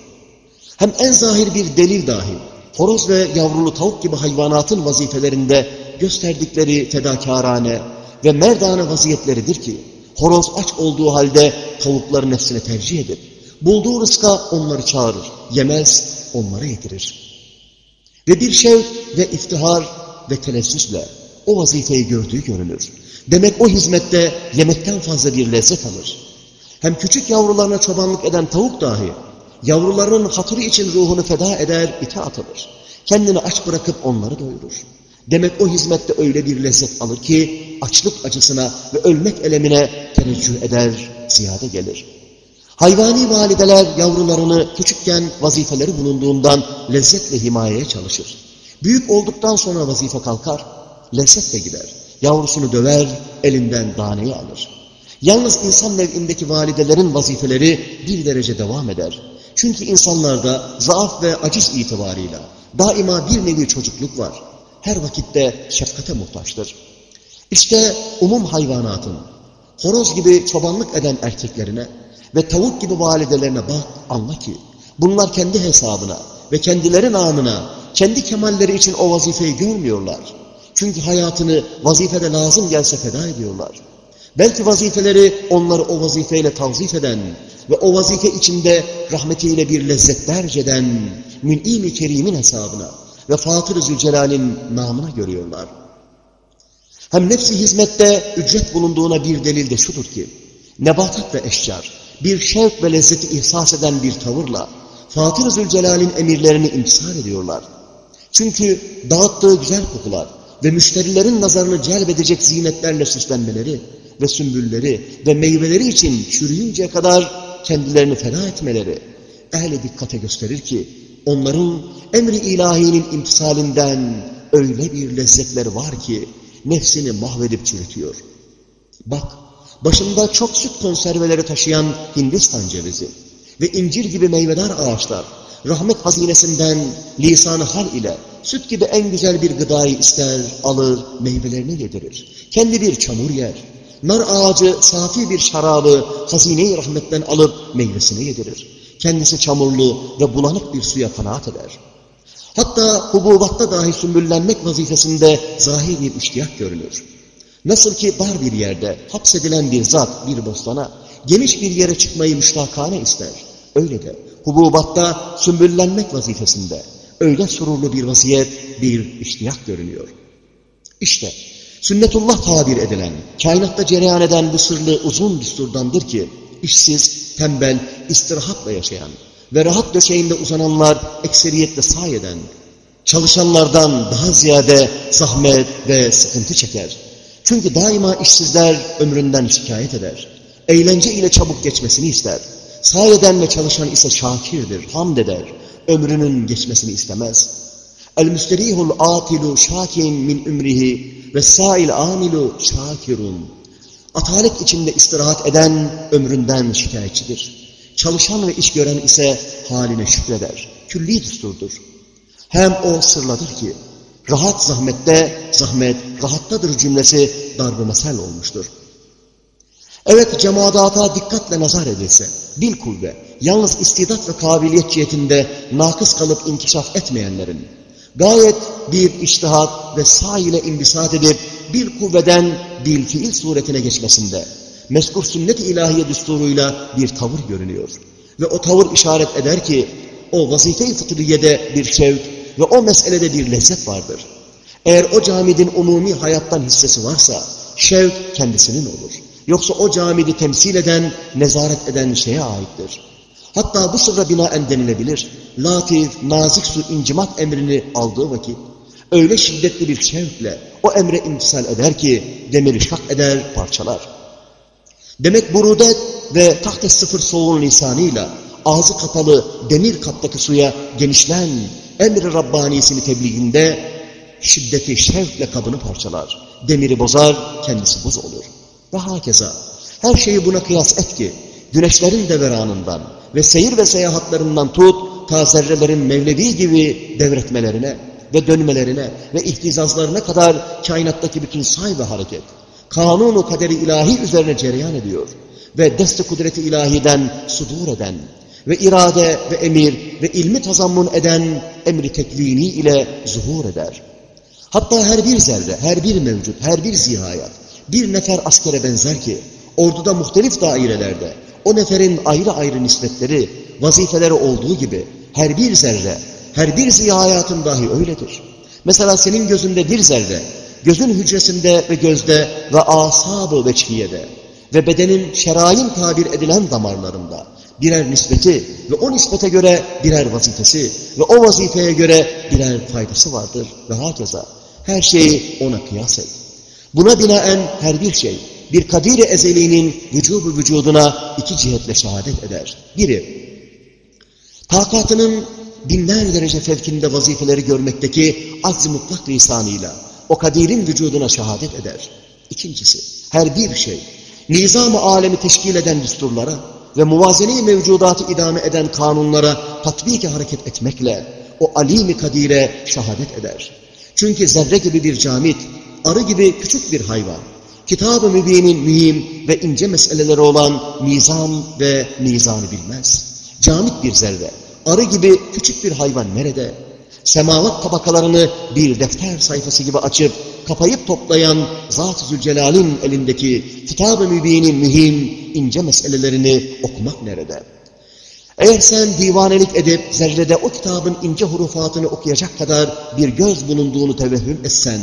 Hem en zahir bir delil dahi, horoz ve yavrulu tavuk gibi hayvanatın vazifelerinde gösterdikleri fedakarane ve merdane vaziyetleridir ki, horoz aç olduğu halde tavukları nefsine tercih edip, bulduğu rızka onları çağırır, yemez, onlara yedirir. Ve bir şevk ve iftihar ve telessüsle o vazifeyi gördüğü görünür. Demek o hizmette yemekten fazla bir lezzet alır. Hem küçük yavrularına çobanlık eden tavuk dahi, yavrularının hatırı için ruhunu feda eder, itaat alır. Kendini aç bırakıp onları doyurur. Demek o hizmette öyle bir lezzet alır ki, açlık acısına ve ölmek elemine teneccüh eder, ziyade gelir. Hayvani valideler yavrularını küçükken vazifeleri bulunduğundan lezzetle himayeye çalışır. Büyük olduktan sonra vazife kalkar, lezzetle gider. Yavrusunu döver, elinden daneyi alır. Yalnız insan nev'indeki validelerin vazifeleri bir derece devam eder. Çünkü insanlarda zaaf ve aciz itibarıyla daima bir nevi çocukluk var. Her vakitte şefkate muhtaçtır. İşte umum hayvanatın, horoz gibi çobanlık eden erkeklerine ve tavuk gibi validelerine bak, anla ki bunlar kendi hesabına ve kendileri namına, kendi kemalleri için o vazifeyi görmüyorlar. Çünkü hayatını vazifede lazım gelse feda ediyorlar. Belki vazifeleri onları o vazifeyle tavzif eden ve o vazife içinde rahmetiyle bir lezzet derceden mün'im-i kerimin hesabına ve Fatır-ı Zülcelal'in namına görüyorlar. Hem nefsi hizmette ücret bulunduğuna bir delil de şudur ki, nebatat ve eşcar, bir şevk ve lezzeti ihsas eden bir tavırla Fatır-ı Zülcelal'in emirlerini imtisal ediyorlar. Çünkü dağıttığı güzel kokular ve müşterilerin nazarını celbedecek zinetlerle süslenmeleri ve sümbülleri ve meyveleri için çürüyünceye kadar kendilerini feda etmeleri ehli dikkate gösterir ki onların emri ilahinin imtisalinden öyle bir lezzetleri var ki nefsini mahvedip çürütüyor. Bak başında çok süt konserveleri taşıyan Hindistan cevizi ve incir gibi meyvedar ağaçlar, rahmet hazinesinden lisanı hal ile süt gibi en güzel bir gıdayı ister, alır, meyvelerini yedirir. Kendi bir çamur yer. Nar ağacı safi bir şarabı hazine-i rahmetten alıp meyvesini yedirir. Kendisi çamurlu ve bulanık bir suya kanaat eder. Hatta hububatta dahi sümbüllenmek vazifesinde zahir bir iştiyak görülür. Nasıl ki dar bir yerde hapsedilen bir zat bir bostana geniş bir yere çıkmayı müştakane ister. Öyle de hububatta sümbüllenmek vazifesinde öyle sururlu bir vaziyet, bir iştiyak görünüyor. İşte sünnetullah tabir edilen, kainatta cereyan eden bu sırlı uzun düsturdandır ki, işsiz, tembel, istirahatla yaşayan ve rahat döşeğinde uzananlar ekseriyetle sayeden, çalışanlardan daha ziyade zahmet ve sıkıntı çeker. Çünkü daima işsizler ömründen şikayet eder. Eğlence ile çabuk geçmesini ister. Sayeden ve çalışan ise şakirdir, hamd eder. Ömrünün geçmesini istemez. El müsterihul atilu şakin min ümrihi ve sail amilu şakirun. Atalet içinde istirahat eden ömründen şikayetçidir. Çalışan ve iş gören ise haline şükreder. Külli düsturdur. Hem o sırladır ki, rahat zahmette, zahmet rahattadır cümlesi darbe mesel olmuştur. Evet cemadata dikkatle nazar edilse, bil kuvve, yalnız istidat ve kabiliyet cihetinde nakıs kalıp inkişaf etmeyenlerin, gayet bir iştihat ve sağ ile imbisat edip bir kuvveden bir fiil suretine geçmesinde, meskur sünnet-i ilahiye düsturuyla bir tavır görünüyor. Ve o tavır işaret eder ki, o vazife-i fıtriyede bir şevk ve o meselede bir lezzet vardır. Eğer o camidin umumi hayattan hissesi varsa, şevk kendisinin olur. Yoksa o camidi temsil eden, nezaret eden şeye aittir. Hatta bu sırra binaen denilebilir. Latif, nazik su incimak emrini aldığı vakit, öyle şiddetli bir şevkle o emre imtisal eder ki, demiri şak eder, parçalar. Demek burudet ve tahte sıfır soğuğun lisanıyla, ağzı kapalı demir kaptaki suya genişlen, emri Rabbanisini tebliğinde, şiddeti şevkle kabını parçalar. Demiri bozar, kendisi buz olur. Ve hakeza her şeyi buna kıyas et ki güneşlerin deveranından ve seyir ve seyahatlarından tut ta zerrelerin mevlevi gibi devretmelerine ve dönmelerine ve ihtizazlarına kadar kainattaki bütün say ve hareket kanunu kaderi ilahi üzerine cereyan ediyor ve deste kudreti ilahiden sudur eden ve irade ve emir ve ilmi tazammun eden emri tekvini ile zuhur eder. Hatta her bir zerre, her bir mevcut, her bir zihayat bir nefer askere benzer ki, orduda muhtelif dairelerde, o neferin ayrı ayrı nispetleri, vazifeleri olduğu gibi, her bir zerre, her bir ziyayatın dahi öyledir. Mesela senin gözünde bir zerre, gözün hücresinde ve gözde ve asab-ı veçhiyede ve bedenin şerayin tabir edilen damarlarında birer nispeti ve o nispete göre birer vazifesi ve o vazifeye göre birer faydası vardır ve hakeza. Her şeyi ona kıyas et. Buna binaen her bir şey bir kadir-i ezeliğinin vücubu vücuduna iki cihetle şehadet eder. Biri, takatının binler derece fevkinde vazifeleri görmekteki azz mutlak lisanıyla o kadirin vücuduna şehadet eder. İkincisi, her bir şey, nizam-ı alemi teşkil eden düsturlara ve muvazene-i mevcudatı idame eden kanunlara tatbiki hareket etmekle o alim-i kadire şehadet eder. Çünkü zerre gibi bir camit, arı gibi küçük bir hayvan, kitab-ı mübinin mühim ve ince meseleleri olan nizam ve nizanı bilmez. Camit bir zerre, arı gibi küçük bir hayvan nerede? Semavat tabakalarını bir defter sayfası gibi açıp, kapayıp toplayan Zat-ı Zülcelal'in elindeki kitab-ı mübinin mühim, ince meselelerini okumak nerede? Eğer sen divanelik edip zerrede o kitabın ince hurufatını okuyacak kadar bir göz bulunduğunu tevehhüm etsen,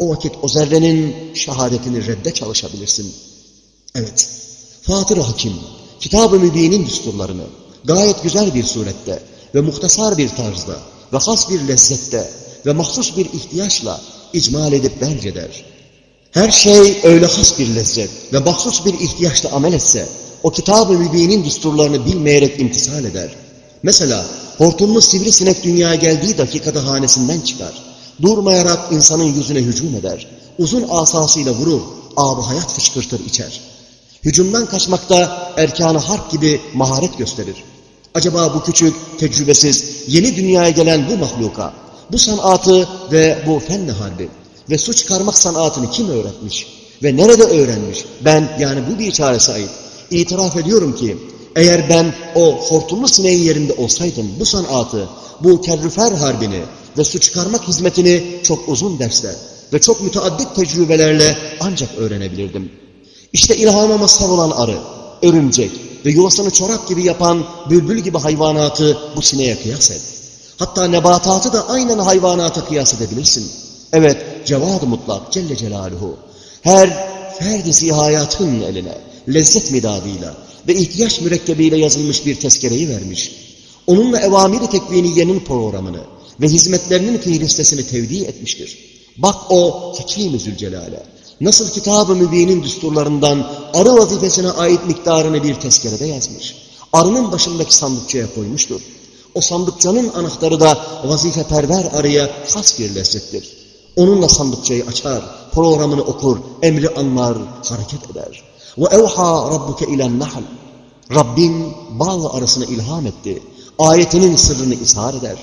o vakit o zerrenin şehadetini redde çalışabilirsin. Evet, Fatır-ı Hakim, Kitab-ı Mübin'in düsturlarını gayet güzel bir surette ve muhtasar bir tarzda ve has bir lezzette ve mahsus bir ihtiyaçla icmal edip belge der. Her şey öyle has bir lezzet ve mahsus bir ihtiyaçla amel etse, o Kitab-ı Mübin'in düsturlarını bilmeyerek imtisal eder. Mesela hortumlu sivrisinek dünyaya geldiği dakikada hanesinden çıkar Durmayarak insanın yüzüne hücum eder. Uzun asasıyla vurur, ağabey hayat fışkırtır içer. Hücumdan kaçmakta erkanı harp gibi maharet gösterir. Acaba bu küçük, tecrübesiz, yeni dünyaya gelen bu mahluka, bu sanatı ve bu fenli harbi ve suç çıkarmak sanatını kim öğretmiş ve nerede öğrenmiş? Ben yani bu bir çare sahip. İtiraf ediyorum ki eğer ben o hortumlu sineğin yerinde olsaydım bu sanatı, bu kerrüfer harbini, ve su çıkarmak hizmetini çok uzun dersler ve çok müteaddit tecrübelerle ancak öğrenebilirdim. İşte ilhama mazhar olan arı, örümcek ve yuvasını çorap gibi yapan bülbül gibi hayvanatı bu sineye kıyas et. Hatta nebatatı da aynen hayvanata kıyas edebilirsin. Evet, cevad mutlak Celle Celaluhu. Her ferdi zihayatın eline lezzet midadıyla ve ihtiyaç mürekkebiyle yazılmış bir tezkereyi vermiş. Onunla evamiri tekviniyenin programını, ve hizmetlerinin fiilistesini tevdi etmiştir. Bak o Hakim-i Zülcelal'e. Nasıl kitab-ı mübinin düsturlarından arı vazifesine ait miktarını bir tezkerede yazmış. Arının başındaki sandıkçaya koymuştur. O sandıkçanın anahtarı da vazifeperver arıya has bir lezzettir. Onunla sandıkçayı açar, programını okur, emri anlar, hareket eder. Evha rabbuke ilen nahl. Rabbin bal arasına ilham etti. Ayetinin sırrını ishar eder.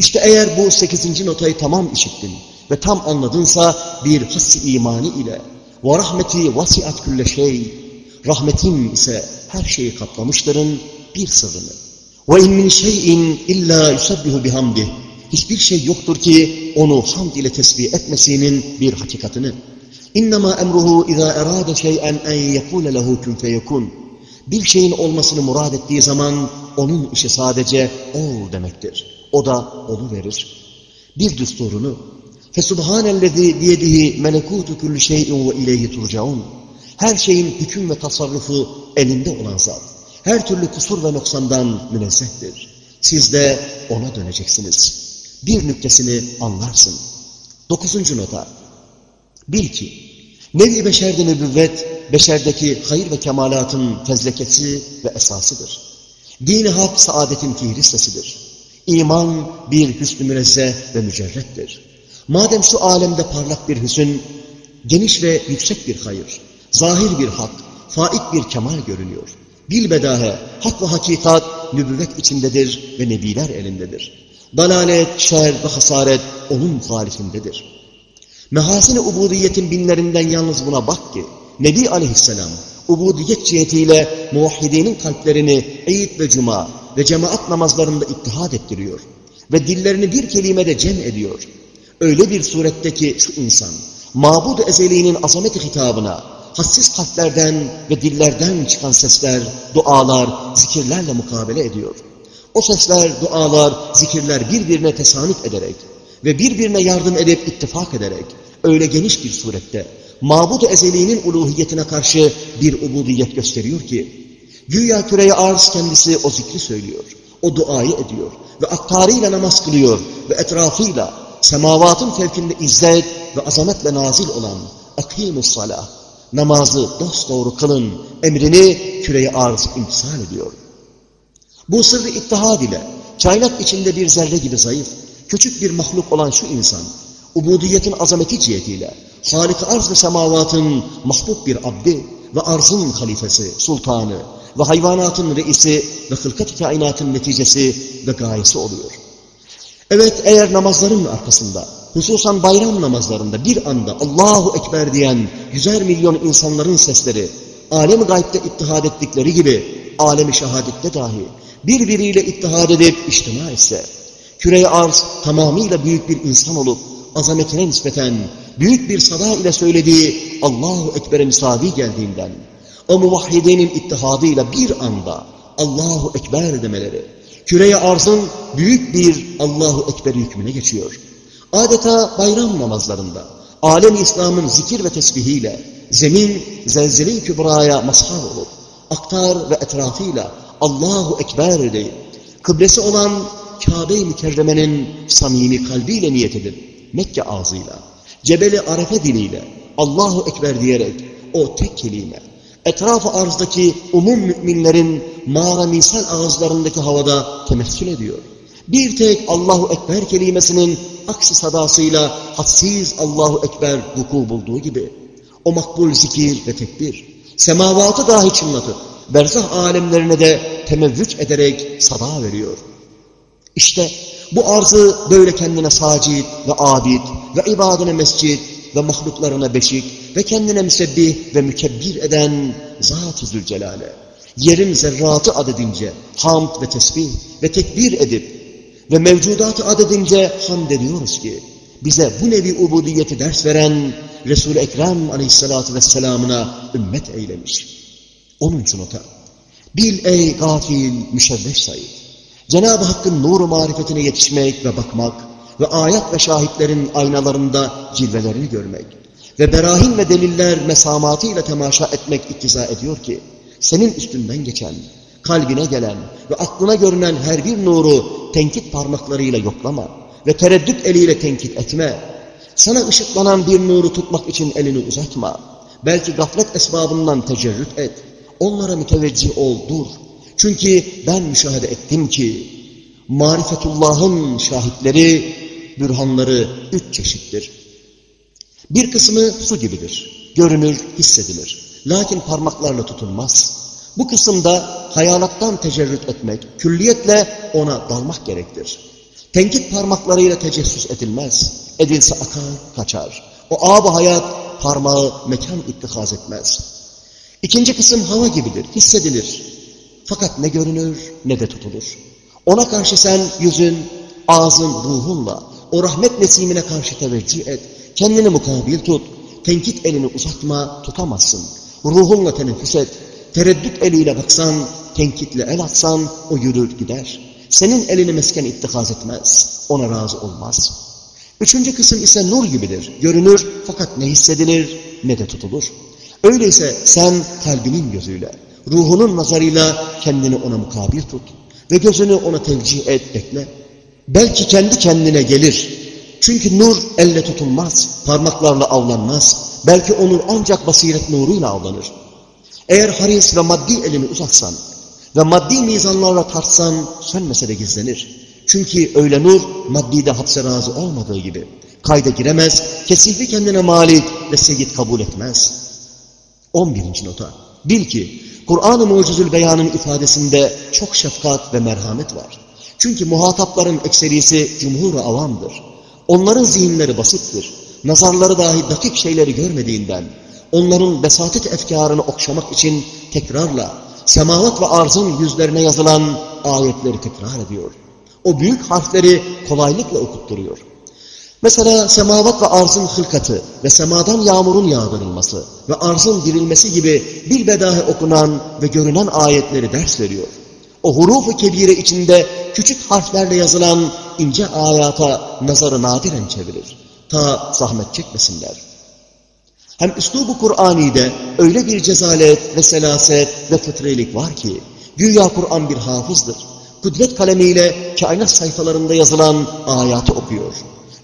İşte eğer bu sekizinci notayı tamam işittin ve tam anladınsa bir hassi imani ile ve rahmeti vasiat külle şey rahmetim ise her şeyi kaplamıştırın bir sırrını. Ve in min şeyin illa yusabbihu bihamdih. Hiçbir şey yoktur ki onu hamd ile tesbih etmesinin bir hakikatini. İnnemâ emruhu izâ erâde şey'en en yekûle lehu kün feyekûn. Bir şeyin olmasını murad ettiği zaman onun işi sadece ol demektir. O da olu verir. Bir düsturunu biyedihi melekutu kulli şeyin ve ileyhi turcaun. Her şeyin hüküm ve tasarrufu elinde olan zat. Her türlü kusur ve noksandan münezzehtir. Siz de ona döneceksiniz. Bir nüktesini anlarsın. Dokuzuncu nota. Bil ki, nevi beşerde nübüvvet, beşerdeki hayır ve kemalatın fezlekesi ve esasıdır. Dini hak saadetin fihristesidir. İman bir hüsnü münezzeh ve mücerrettir. Madem şu alemde parlak bir hüsn, geniş ve yüksek bir hayır, zahir bir hak, faik bir kemal görünüyor. Bilbedahe, hak ve hakikat nübüvvet içindedir ve nebiler elindedir. Dalalet, şer ve hasaret onun muhalifindedir. Mehasine ubudiyetin binlerinden yalnız buna bak ki, Nebi aleyhisselam ubudiyet cihetiyle muvahhidinin kalplerini Eid ve Cuma ve cemaat namazlarında ittihad ettiriyor ve dillerini bir kelimede cem ediyor. Öyle bir suretteki şu insan, mabud-u ezeliğinin azameti hitabına, hassiz kalplerden ve dillerden çıkan sesler, dualar, zikirlerle mukabele ediyor. O sesler, dualar, zikirler birbirine tesanüt ederek ve birbirine yardım edip ittifak ederek öyle geniş bir surette mabud-u ezeliğinin uluhiyetine karşı bir ubudiyet gösteriyor ki güya küreye arz kendisi o zikri söylüyor, o duayı ediyor ve aktarıyla namaz kılıyor ve etrafıyla semavatın fevkinde izzet ve azametle nazil olan akimus salah, namazı dosdoğru kılın emrini küreye arz imtisal ediyor. Bu sırrı ittihad ile çaynak içinde bir zerre gibi zayıf, küçük bir mahluk olan şu insan, ubudiyetin azameti cihetiyle, halik arz ve semavatın mahbub bir abdi ve arzın halifesi, sultanı ve hayvanatın reisi ve hılkat-ı kainatın neticesi ve gayesi oluyor. Evet eğer namazların arkasında, hususan bayram namazlarında bir anda Allahu Ekber diyen yüzer milyon insanların sesleri, alem-i gaybde ittihad ettikleri gibi, alemi şehadette dahi birbiriyle ittihad edip içtima etse, küreye arz tamamıyla büyük bir insan olup, azametine nispeten büyük bir sada ile söylediği Allahu Ekber'e misavi geldiğinden, o muvahhidinin ittihadıyla bir anda Allahu Ekber demeleri, küreye arzın büyük bir Allahu Ekber hükmüne geçiyor. Adeta bayram namazlarında, alem İslam'ın zikir ve tesbihiyle, zemin zelzele-i kübraya mazhar olup, aktar ve etrafıyla Allahu Ekber deyip, kıblesi olan Kabe-i Mükerreme'nin samimi kalbiyle niyet edip, Mekke ağzıyla, Cebeli Arefe diliyle, Allahu Ekber diyerek o tek kelime, etrafı arzdaki umum müminlerin mağara misal ağızlarındaki havada temessül ediyor. Bir tek Allahu Ekber kelimesinin aksi sadasıyla hadsiz Allahu Ekber vuku bulduğu gibi, o makbul zikir ve tekbir, semavatı dahi çınlatıp, berzah alemlerine de temevvüç ederek sada veriyor. İşte bu arzı böyle kendine sacit ve abid ve ibadine mescit ve mahluklarına beşik ve kendine müsebbih ve mükebbir eden Zat-ı Zülcelal'e, yerin zerratı adedince hamd ve tesbih ve tekbir edip ve mevcudatı adedince hamd ediyoruz ki, bize bu nevi ubudiyeti ders veren Resul-i Ekrem aleyhissalatü vesselamına ümmet eylemiş. 10. nota. Bil ey gafil müşerreş sayı. Cenab-ı Hakk'ın nuru marifetine yetişmek ve bakmak ve ayet ve şahitlerin aynalarında cilvelerini görmek ve berahin ve deliller mesamatıyla temaşa etmek iktiza ediyor ki, senin üstünden geçen, kalbine gelen ve aklına görünen her bir nuru tenkit parmaklarıyla yoklama ve tereddüt eliyle tenkit etme. Sana ışıklanan bir nuru tutmak için elini uzatma. Belki gaflet esbabından tecerrüt et. Onlara müteveccih ol, dur. Çünkü ben müşahede ettim ki Marifetullah'ın şahitleri, bürhanları üç çeşittir. Bir kısmı su gibidir. Görünür, hissedilir. Lakin parmaklarla tutulmaz. Bu kısımda hayalattan tecerrüt etmek, külliyetle ona dalmak gerektir. Tenkit parmaklarıyla tecessüs edilmez. Edilse akar, kaçar. O ab hayat parmağı mekan ittihaz etmez. İkinci kısım hava gibidir, hissedilir. Fakat ne görünür ne de tutulur. Ona karşı sen yüzün, ağzın, ruhunla o rahmet nesimine karşı teveccüh et. Kendini mukabil tut. Tenkit elini uzatma, tutamazsın. Ruhunla teneffüs et. Tereddüt eliyle baksan, tenkitle el atsan o yürür gider. Senin elini mesken ittihaz etmez. Ona razı olmaz. Üçüncü kısım ise nur gibidir. Görünür fakat ne hissedilir ne de tutulur. Öyleyse sen kalbinin gözüyle, ruhunun nazarıyla kendini ona mukabil tut. Ve gözünü ona tevcih et, bekle. Belki kendi kendine gelir. Çünkü nur elle tutulmaz, parmaklarla avlanmaz. Belki o nur ancak basiret nuruyla avlanır. Eğer haris ve maddi elini uzatsan ve maddi mizanlarla tartsan sönmese de gizlenir. Çünkü öyle nur maddide hapse razı olmadığı gibi kayda giremez, kesifi kendine malik ve seyit kabul etmez. 11. nota. Bil ki Kur'an-ı Mucizül Beyan'ın ifadesinde çok şefkat ve merhamet var. Çünkü muhatapların ekserisi cumhur avamdır. Onların zihinleri basittir. Nazarları dahi dakik şeyleri görmediğinden, onların besatet efkarını okşamak için tekrarla, semavat ve arzın yüzlerine yazılan ayetleri tekrar ediyor. O büyük harfleri kolaylıkla okutturuyor. Mesela semavat ve arzın hılkatı ve semadan yağmurun yağdırılması ve arzın dirilmesi gibi bir bedahi okunan ve görünen ayetleri ders veriyor. O hurufu kebire içinde küçük harflerle yazılan ince ayata nazarı nadiren çevirir. Ta zahmet çekmesinler. Hem üslubu Kur'ani'de öyle bir cezalet ve selaset ve fıtrilik var ki, güya Kur'an bir hafızdır. Kudret kalemiyle kainat sayfalarında yazılan ayatı okuyor.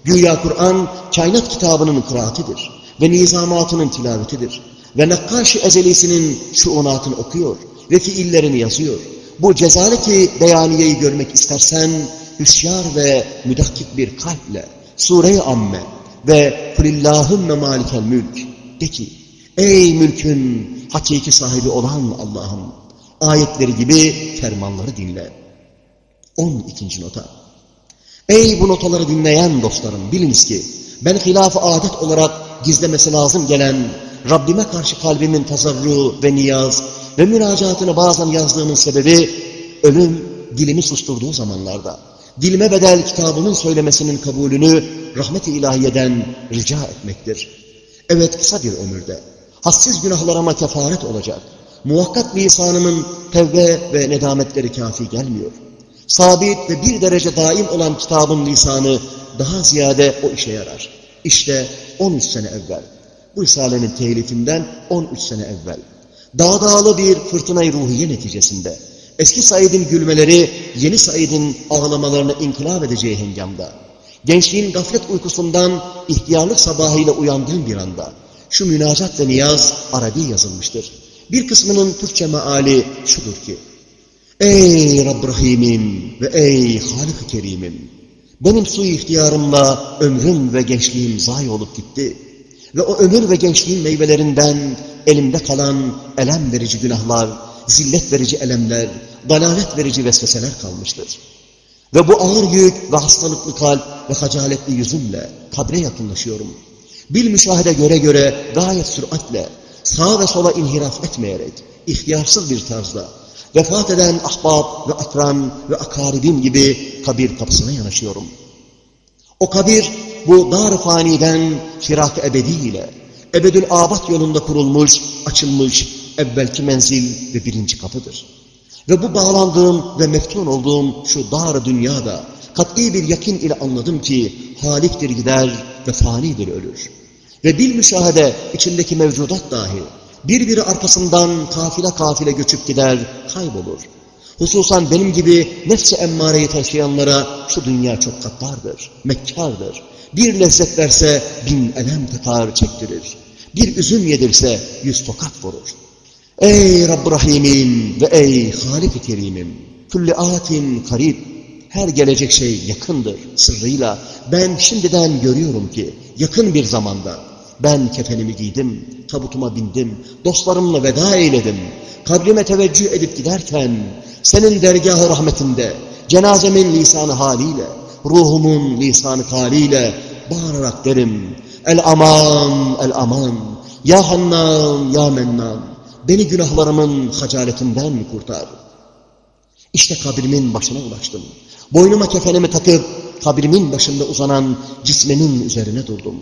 Güya Kur'an kainat kitabının kıraatidir ve nizamatının tilavetidir. Ve Nakkaş-ı Ezelisi'nin şuunatını okuyor ve fiillerini yazıyor. Bu cezaleti beyaniyeyi görmek istersen, hüsyar ve müdakkik bir kalple, Sure-i Amme ve Kulillahümme malikel mülk, de ki, ey mülkün hakiki sahibi olan Allah'ım, ayetleri gibi fermanları dinle. 12. nota. Ey bu notaları dinleyen dostlarım, biliniz ki, ben hilaf-ı adet olarak gizlemesi lazım gelen, Rabbime karşı kalbimin tazarru ve niyaz ve münacatını bazen yazdığımın sebebi, ölüm dilimi susturduğu zamanlarda, dilime bedel kitabımın söylemesinin kabulünü rahmet-i ilahiyeden rica etmektir. Evet kısa bir ömürde, hassiz günahlarıma kefaret olacak, muhakkak lisanımın tevbe ve nedametleri kafi gelmiyor. Sabit ve bir derece daim olan kitabın lisanı daha ziyade o işe yarar. İşte 13 sene evvel, bu Risale'nin telifinden 13 sene evvel, dağdağlı bir fırtınayı ruhiye neticesinde, eski Said'in gülmeleri yeni Said'in ağlamalarını inkılap edeceği hengamda, gençliğin gaflet uykusundan ihtiyarlık sabahıyla uyandığım bir anda, şu münacat ve niyaz Arabi yazılmıştır. Bir kısmının Türkçe meali şudur ki, Ey Rabb ve ey Halik-i Kerim'im, benim su ihtiyarımla ömrüm ve gençliğim zayi olup gitti. Ve o ömür ve gençliğin meyvelerinden elimde kalan elem verici günahlar, zillet verici elemler, dalalet verici vesveseler kalmıştır. Ve bu ağır yük ve hastalıklı kalp ve hacaletli yüzümle kabre yakınlaşıyorum. Bil müşahede göre göre gayet süratle, sağa ve sola inhiraf etmeyerek, ihtiyarsız bir tarzda, vefat eden ahbab ve akran ve akaribim gibi kabir kapısına yanaşıyorum. O kabir bu dar faniden firak ebediyle, ebedül abat yolunda kurulmuş, açılmış evvelki menzil ve birinci kapıdır. Ve bu bağlandığım ve meftun olduğum şu dar dünyada kat'i bir yakin ile anladım ki haliktir gider ve fanidir ölür. Ve bil müşahede içindeki mevcudat dahi birbiri arkasından kafile kafile göçüp gider, kaybolur. Hususan benim gibi nefsi emmareyi taşıyanlara şu dünya çok katlardır, mekkardır. Bir lezzet verse bin elem takar çektirir. Bir üzüm yedirse yüz tokat vurur. Ey Rabb Rahim'im ve ey Halik-i Kerim'im, külli atin karib, her gelecek şey yakındır sırrıyla. Ben şimdiden görüyorum ki yakın bir zamanda ben kefenimi giydim, tabutuma bindim, dostlarımla veda eyledim. Kabrime teveccüh edip giderken senin dergah rahmetinde cenazemin lisanı haliyle, ruhumun lisanı haliyle bağırarak derim. El aman, el aman, ya hannan, ya mennan, beni günahlarımın hacaletinden kurtar. İşte kabrimin başına ulaştım. Boynuma kefenimi takıp kabrimin başında uzanan cismenin üzerine durdum.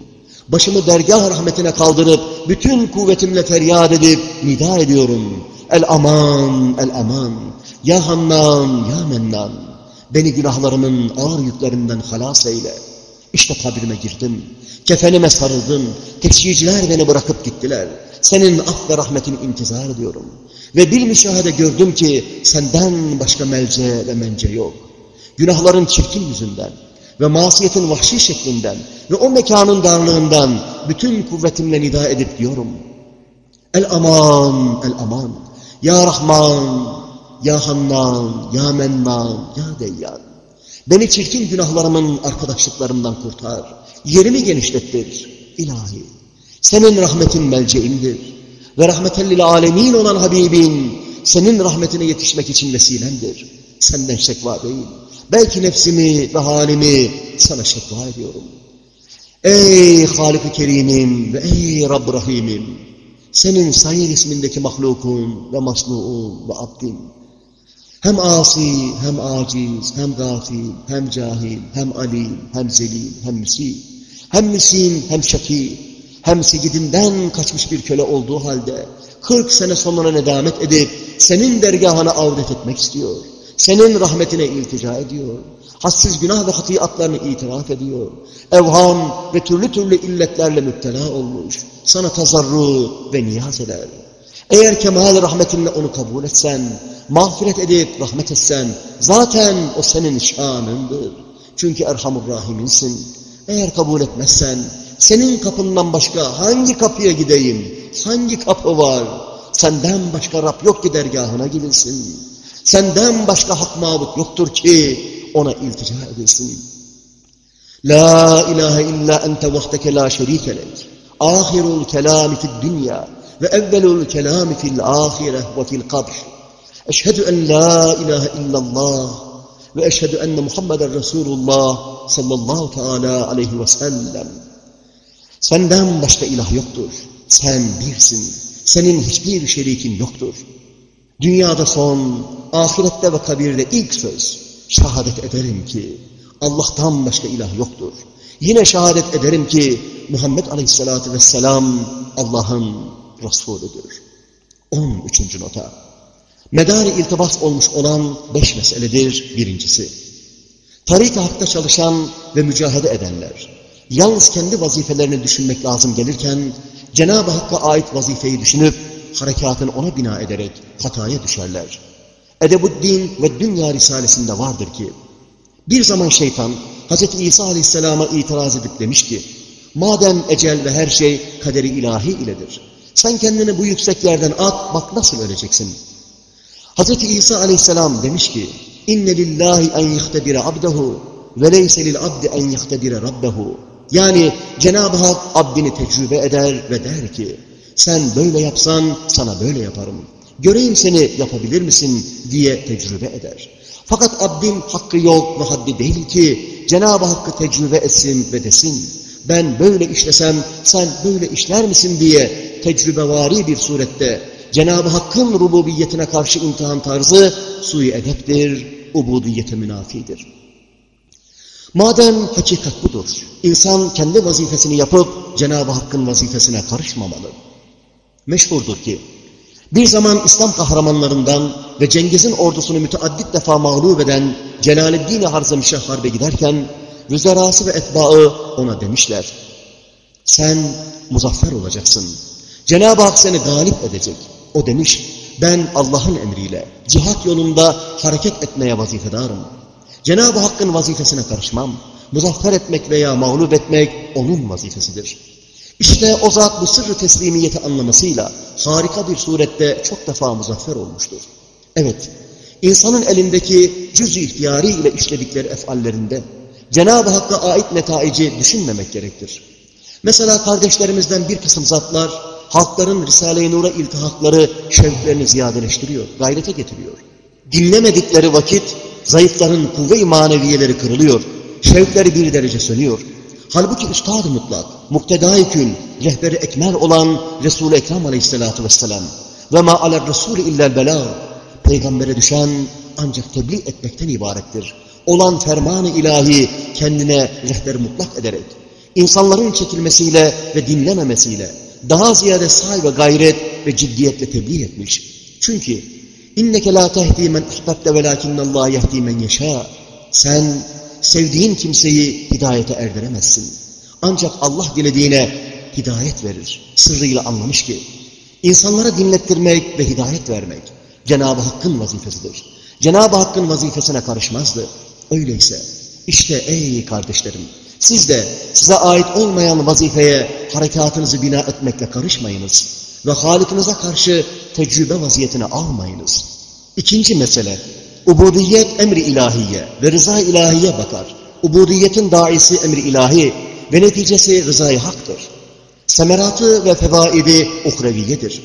Başımı dergah rahmetine kaldırıp bütün kuvvetimle feryat edip nida ediyorum. El aman, el aman, ya hannan, ya mennan, beni günahlarımın ağır yüklerinden halas eyle. İşte kabrime girdim, kefenime sarıldım, teşhirciler beni bırakıp gittiler. Senin af ve rahmetini intizar ediyorum. Ve bir müşahede gördüm ki senden başka melce ve mence yok. Günahların çirkin yüzünden ve masiyetin vahşi şeklinden ve o mekanın darlığından bütün kuvvetimle nida edip diyorum. El aman, el aman, ya Rahman, ya Hannan, ya Mennan, ya Deyyan. Beni çirkin günahlarımın arkadaşlıklarından kurtar. Yerimi genişlettir. İlahi, senin rahmetin melceimdir. Ve rahmetellil alemin olan Habibin, senin rahmetine yetişmek için vesilemdir. Senden şekva değil. Belki nefsimi ve halimi sana şekva ediyorum. Ey Halik-i Kerim'im ve ey Rabb-ı Rahim'im, senin sayır ismindeki mahlukun ve masnuun ve abdin, hem asi, hem aciz, hem gafil, hem cahil, hem alim, hem zelil, hem müsil, hem müsin, hem şakir, hem seyidinden kaçmış bir köle olduğu halde, 40 sene sonra nedamet edip, senin dergahına avdet etmek istiyor. Senin rahmetine iltica ediyor. Hassiz günah ve hatiyatlarını itiraf ediyor. Evham ve türlü türlü illetlerle müptela olmuş. Sana tazarru ve niyaz eder. Eğer kemal rahmetinle onu kabul etsen, mağfiret edip rahmet etsen, zaten o senin şanındır. Çünkü Erhamur Rahim'insin. Eğer kabul etmezsen, senin kapından başka hangi kapıya gideyim? Hangi kapı var? Senden başka Rab yok ki dergahına gidilsin. Senden başka hak mabut yoktur ki ona iltica edilsin. La ilahe illa ente vahdeke la şerike lek. Ahirul kelami fid dünya ve evvelul kelami fil ahire ve fil kabr. Eşhedü en la ilahe illallah ve eşhedü enne Muhammeden Resulullah sallallahu teala aleyhi ve sellem. Senden başka ilah yoktur. Sen birsin. Senin hiçbir şerikin yoktur. Dünyada son, ahirette ve kabirde ilk söz. Şehadet ederim ki Allah'tan başka ilah yoktur. Yine şehadet ederim ki Muhammed Aleyhisselatü Vesselam Allah'ın Resulüdür. 13. nota. Medar-ı iltibas olmuş olan beş meseledir birincisi. Tarik-i hakta çalışan ve mücahede edenler, yalnız kendi vazifelerini düşünmek lazım gelirken, Cenab-ı Hakk'a ait vazifeyi düşünüp, harekatını ona bina ederek hataya düşerler. Edebuddin ve Dünya Risalesi'nde vardır ki, bir zaman şeytan, Hz. İsa Aleyhisselam'a itiraz edip demiş ki, madem ecel ve her şey kaderi ilahi iledir, sen kendini bu yüksek yerden at, bak nasıl öleceksin. Hz. İsa Aleyhisselam demiş ki, en yihtebire abdehu ve leyse lil abdi en yihtebire rabbehu. Yani Cenab-ı Hak abdini tecrübe eder ve der ki, sen böyle yapsan sana böyle yaparım. Göreyim seni yapabilir misin diye tecrübe eder. Fakat abdin hakkı yok ve haddi değil ki Cenab-ı Hakk'ı tecrübe etsin ve desin. Ben böyle işlesem sen böyle işler misin diye tecrübevari bir surette Cenab-ı Hakk'ın rububiyetine karşı imtihan tarzı suyu edeptir, ubudiyete münafidir. Madem hakikat budur, insan kendi vazifesini yapıp Cenab-ı Hakk'ın vazifesine karışmamalı. Meşhurdur ki, bir zaman İslam kahramanlarından ve Cengiz'in ordusunu müteaddit defa mağlup eden Celaleddin-i Harzamiş'e harbe giderken, vüzerası ve etbaı ona demişler, sen muzaffer olacaksın. Cenab-ı Hak seni galip edecek. O demiş, ben Allah'ın emriyle cihat yolunda hareket etmeye vazifedarım. Cenab-ı Hakk'ın vazifesine karışmam. Muzaffer etmek veya mağlup etmek onun vazifesidir. İşte o zat bu sırrı teslimiyeti anlamasıyla harika bir surette çok defa muzaffer olmuştur. Evet, insanın elindeki cüz-i ihtiyari ile işledikleri efallerinde Cenab-ı Hakk'a ait netaici düşünmemek gerektir. Mesela kardeşlerimizden bir kısım zatlar halkların Risale-i Nur'a iltihakları şevklerini ziyadeleştiriyor, gayrete getiriyor. Dinlemedikleri vakit zayıfların kuvve-i maneviyeleri kırılıyor, şevkleri bir derece sönüyor. Halbuki üstad-ı mutlak, muktedai kün, rehberi ekmel olan Resul-i Ekrem aleyhissalatu vesselam ve ma aler Resul illel bela peygambere düşen ancak tebliğ etmekten ibarettir. Olan ferman-ı ilahi kendine rehber mutlak ederek insanların çekilmesiyle ve dinlememesiyle daha ziyade say ve gayret ve ciddiyetle tebliğ etmiş. Çünkü inneke la tehdi men ahbabte velakinnallah yehdi men yeşâ. Sen sevdiğin kimseyi hidayete erdiremezsin. Ancak Allah dilediğine hidayet verir. Sırrıyla anlamış ki insanlara dinlettirmek ve hidayet vermek Cenab-ı Hakk'ın vazifesidir. Cenab-ı Hakk'ın vazifesine karışmazdı. Öyleyse işte ey kardeşlerim siz de size ait olmayan vazifeye harekatınızı bina etmekle karışmayınız ve Halikinize karşı tecrübe vaziyetine almayınız. İkinci mesele, ubudiyet emri ilahiye ve rıza ilahiye bakar. Ubudiyetin daisi emri ilahi ve neticesi rızayı haktır. Semeratı ve fevaidi uhreviyedir.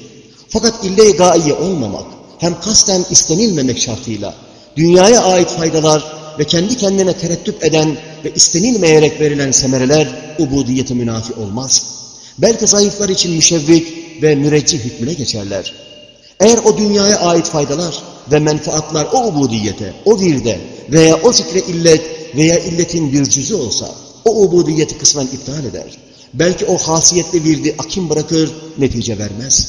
Fakat ille-i olmamak, hem kasten istenilmemek şartıyla dünyaya ait faydalar ve kendi kendine tereddüt eden ve istenilmeyerek verilen semereler ubudiyete münafi olmaz. Belki zayıflar için müşevvik ve müreccih hükmüne geçerler. Eğer o dünyaya ait faydalar ve menfaatlar o ubudiyete, o virde veya o zikre illet veya illetin bir cüzü olsa o ubudiyeti kısmen iptal eder. Belki o hasiyetli virdi akim bırakır, netice vermez.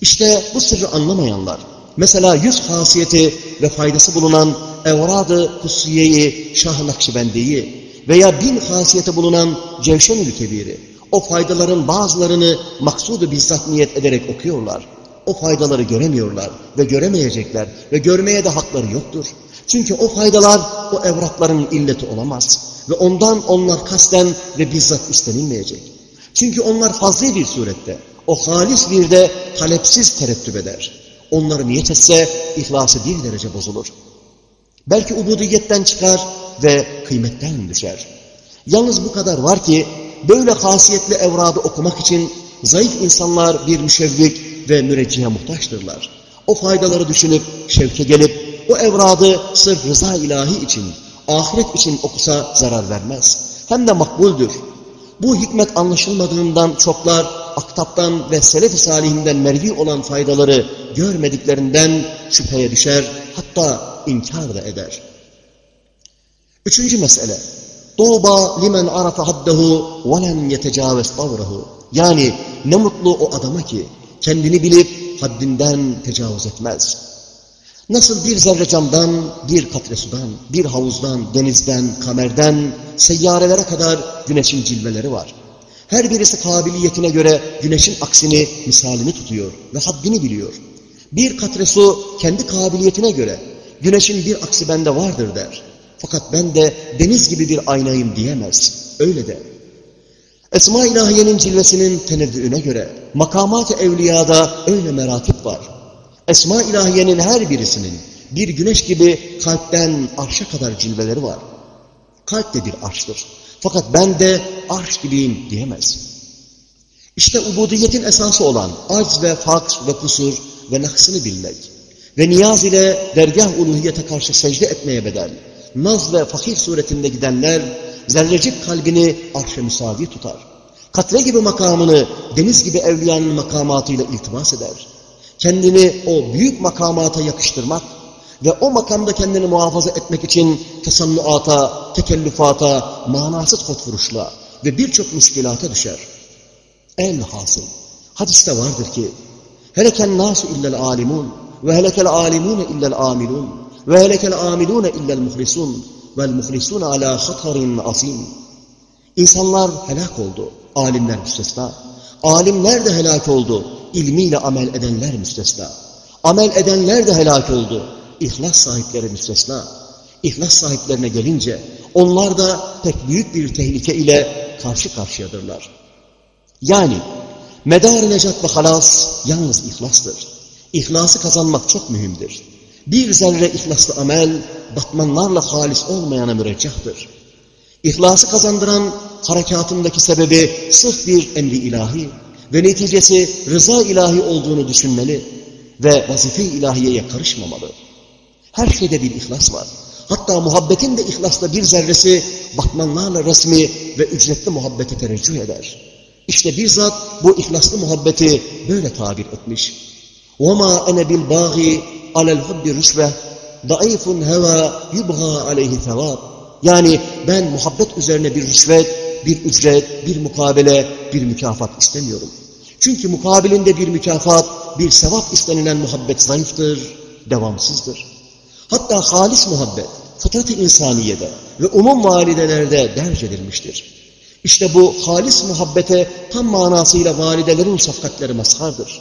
İşte bu sırrı anlamayanlar, mesela yüz hasiyeti ve faydası bulunan evrad-ı kutsiyeyi, şah nakşibendeyi veya bin hasiyete bulunan Cevşen-ül Kebir'i, o faydaların bazılarını maksudu bizzat niyet ederek okuyorlar. O faydaları göremiyorlar ve göremeyecekler ve görmeye de hakları yoktur. Çünkü o faydalar o evrakların illeti olamaz ve ondan onlar kasten ve bizzat istenilmeyecek. Çünkü onlar fazla bir surette o halis bir de talepsiz terettüp eder. Onları niyet etse ihlası bir derece bozulur. Belki ubudiyetten çıkar ve kıymetten düşer. Yalnız bu kadar var ki böyle hasiyetli evradı okumak için zayıf insanlar bir müşevvik ve müreccihe muhtaçtırlar. O faydaları düşünüp şevke gelip o evradı sırf rıza ilahi için, ahiret için okusa zarar vermez. Hem de makbuldür. Bu hikmet anlaşılmadığından çoklar aktaptan ve selef-i salihinden mervi olan faydaları görmediklerinden şüpheye düşer, hatta inkar da eder. Üçüncü mesele. Tuğba limen arafa haddehu ve lem yetecavez tavrahu. Yani ne mutlu o adama ki kendini bilip haddinden tecavüz etmez. Nasıl bir zerre camdan, bir katre sudan, bir havuzdan, denizden, kamerden, seyyarelere kadar güneşin cilveleri var. Her birisi kabiliyetine göre güneşin aksini, misalini tutuyor ve haddini biliyor. Bir katre su kendi kabiliyetine göre güneşin bir aksi bende vardır der. Fakat ben de deniz gibi bir aynayım diyemez. Öyle de. Esma ilahiyenin cilvesinin tenevvüğüne göre makamat-ı evliyada öyle meratip var. Esma ilahiyenin her birisinin bir güneş gibi kalpten arşa kadar cilveleri var. Kalp de bir arştır. Fakat ben de arş gibiyim diyemez. İşte ubudiyetin esası olan arz ve faks ve kusur ve naksını bilmek ve niyaz ile dergah uluhiyete karşı secde etmeye bedel, naz ve fakir suretinde gidenler zerrecik kalbini arşa müsavi tutar. Katre gibi makamını deniz gibi evliyanın makamatıyla iltimas eder. Kendini o büyük makamata yakıştırmak ve o makamda kendini muhafaza etmek için tasannuata, tekellüfata, manasız kotvuruşla ve birçok müşkilata düşer. En hasıl, hadiste vardır ki, Heleken nasu illel alimun ve helekel alimune illel amilun ve helekel amilune illel muhlisun vel muhlisun ala hatarin asim. İnsanlar helak oldu, alimler müstesna. Alimler de helak oldu, ilmiyle amel edenler müstesna. Amel edenler de helak oldu, ihlas sahipleri müstesna. İhlas sahiplerine gelince onlar da pek büyük bir tehlike ile karşı karşıyadırlar. Yani medar necat ve halas yalnız ihlastır. İhlası kazanmak çok mühimdir. Bir zerre ihlaslı amel, batmanlarla halis olmayana müreccahtır. İhlası kazandıran harekatındaki sebebi sırf bir emri ilahi ve neticesi rıza ilahi olduğunu düşünmeli ve vazife-i ilahiyeye karışmamalı. Her şeyde bir ihlas var. Hatta muhabbetin de ihlasla bir zerresi batmanlarla resmi ve ücretli muhabbete tereccüh eder. İşte bir zat bu ihlaslı muhabbeti böyle tabir etmiş. وَمَا أَنَا بِالْبَاغِ عَلَى الْحُبِّ رُشْبَةِ ضَعِيفٌ هَوَى يُبْغَى عَلَيْهِ ثَوَابٍ Yani ben muhabbet üzerine bir rüşvet, bir ücret, bir mukabele, bir mükafat istemiyorum. Çünkü mukabilinde bir mükafat, bir sevap istenilen muhabbet zayıftır, devamsızdır. Hatta halis muhabbet, fıtrat-ı insaniyede ve umum validelerde derc edilmiştir. İşte bu halis muhabbete tam manasıyla validelerin şefkatleri mazhardır.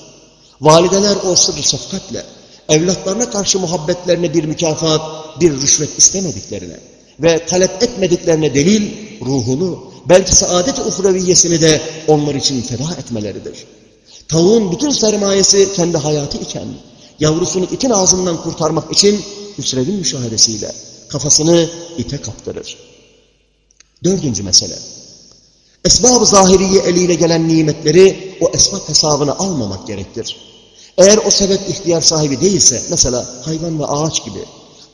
Valideler o sırrı şefkatle, evlatlarına karşı muhabbetlerine bir mükafat, bir rüşvet istemediklerine ve talep etmediklerine delil, ruhunu, belki saadet-i uhraviyesini de onlar için feda etmeleridir. Tavuğun bütün sermayesi kendi hayatı iken, yavrusunu itin ağzından kurtarmak için Hüsrev'in müşahedesiyle kafasını ite kaptırır. Dördüncü mesele. Esbab-ı zahiriye eliyle gelen nimetleri o esbab hesabına almamak gerektir. Eğer o sebep ihtiyar sahibi değilse, mesela hayvan ve ağaç gibi,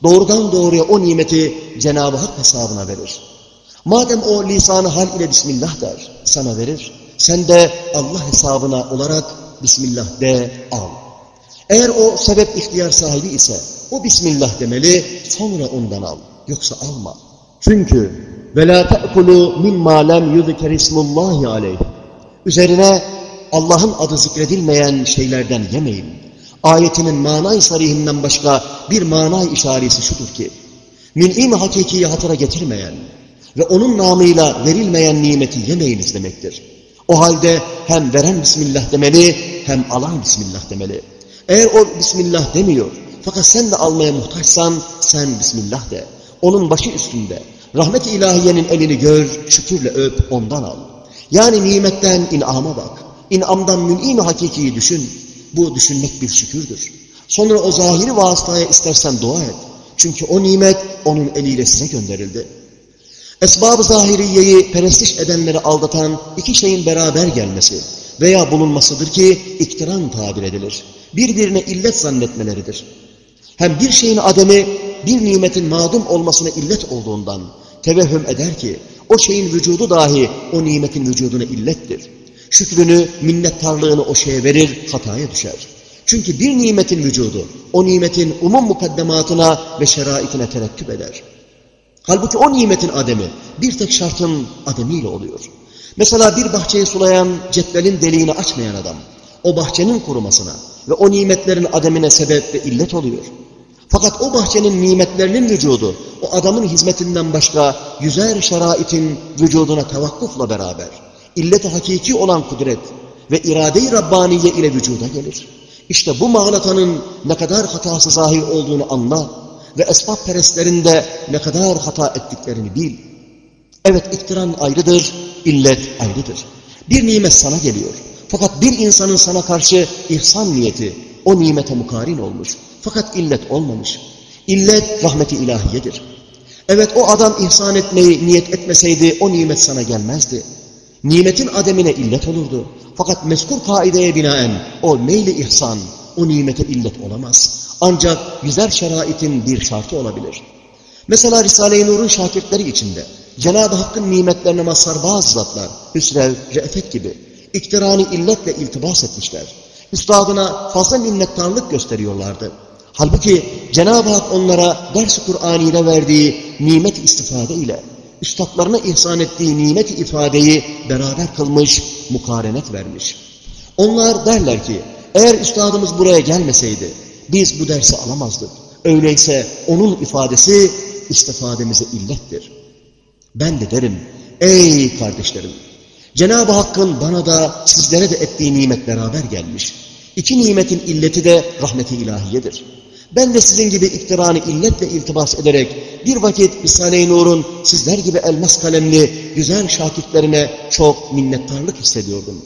doğrudan doğruya o nimeti Cenab-ı Hak hesabına verir. Madem o lisanı hal ile Bismillah der, sana verir, sen de Allah hesabına olarak Bismillah de al. Eğer o sebep ihtiyar sahibi ise, o Bismillah demeli, sonra ondan al. Yoksa alma. Çünkü وَلَا تَأْكُلُوا مِمَّا لَمْ يُذْكَرِ اسْمُ اللّٰهِ عَلَيْهِ Üzerine Allah'ın adı zikredilmeyen şeylerden yemeyin. Ayetinin manay sarihinden başka bir manay işaresi şudur ki, min'im hakikiyi hatıra getirmeyen ve onun namıyla verilmeyen nimeti yemeyiniz demektir. O halde hem veren Bismillah demeli hem alan Bismillah demeli. Eğer o Bismillah demiyor fakat sen de almaya muhtaçsan sen Bismillah de. Onun başı üstünde. Rahmet-i ilahiyenin elini gör, şükürle öp, ondan al. Yani nimetten inama bak. İnamdan mün'im hakikiyi düşün. Bu düşünmek bir şükürdür. Sonra o zahiri vasıtaya istersen dua et. Çünkü o nimet onun eliyle size gönderildi. Esbab-ı zahiriyeyi perestiş edenleri aldatan iki şeyin beraber gelmesi veya bulunmasıdır ki iktiran tabir edilir. Birbirine illet zannetmeleridir. Hem bir şeyin ademi bir nimetin madum olmasına illet olduğundan tevehhüm eder ki o şeyin vücudu dahi o nimetin vücuduna illettir. Şükrünü, minnettarlığını o şeye verir, hataya düşer. Çünkü bir nimetin vücudu o nimetin umum mukaddematına ve şeraitine terettüp eder. Halbuki o nimetin ademi bir tek şartın ademiyle oluyor. Mesela bir bahçeyi sulayan cetvelin deliğini açmayan adam o bahçenin kurumasına ve o nimetlerin ademine sebep ve illet oluyor. Fakat o bahçenin nimetlerinin vücudu o adamın hizmetinden başka yüzer şeraitin vücuduna tevakkufla beraber illet-i hakiki olan kudret ve irade-i Rabbaniye ile vücuda gelir. İşte bu mağlatanın ne kadar hatası zahir olduğunu anla ve esbab perestlerinde ne kadar hata ettiklerini bil. Evet iktiran ayrıdır, illet ayrıdır. Bir nimet sana geliyor. Fakat bir insanın sana karşı ihsan niyeti o nimete mukarin olmuş. Fakat illet olmamış. İllet rahmeti ilahiyedir. Evet o adam ihsan etmeyi niyet etmeseydi o nimet sana gelmezdi. Nimetin ademine illet olurdu. Fakat meskur kaideye binaen o meyli ihsan o nimete illet olamaz. Ancak yüzer şeraitin bir şartı olabilir. Mesela Risale-i Nur'un şakirtleri içinde Cenab-ı Hakk'ın nimetlerine mazhar bazı zatlar, Hüsrev, Re'fet gibi iktirani illetle iltibas etmişler. Üstadına fazla minnettarlık gösteriyorlardı. Halbuki Cenab-ı Hak onlara ders-i Kur'an'ıyla verdiği nimet istifade ile üstadlarına ihsan ettiği nimet ifadeyi beraber kılmış, mukarenet vermiş. Onlar derler ki, eğer üstadımız buraya gelmeseydi, biz bu dersi alamazdık. Öyleyse onun ifadesi istifademize illettir. Ben de derim, ey kardeşlerim, Cenab-ı Hakk'ın bana da sizlere de ettiği nimet beraber gelmiş. İki nimetin illeti de rahmeti ilahiyedir. Ben de sizin gibi iktiranı illetle iltibas ederek bir vakit Risale-i Nur'un sizler gibi elmas kalemli güzel şakirtlerine çok minnettarlık hissediyordum.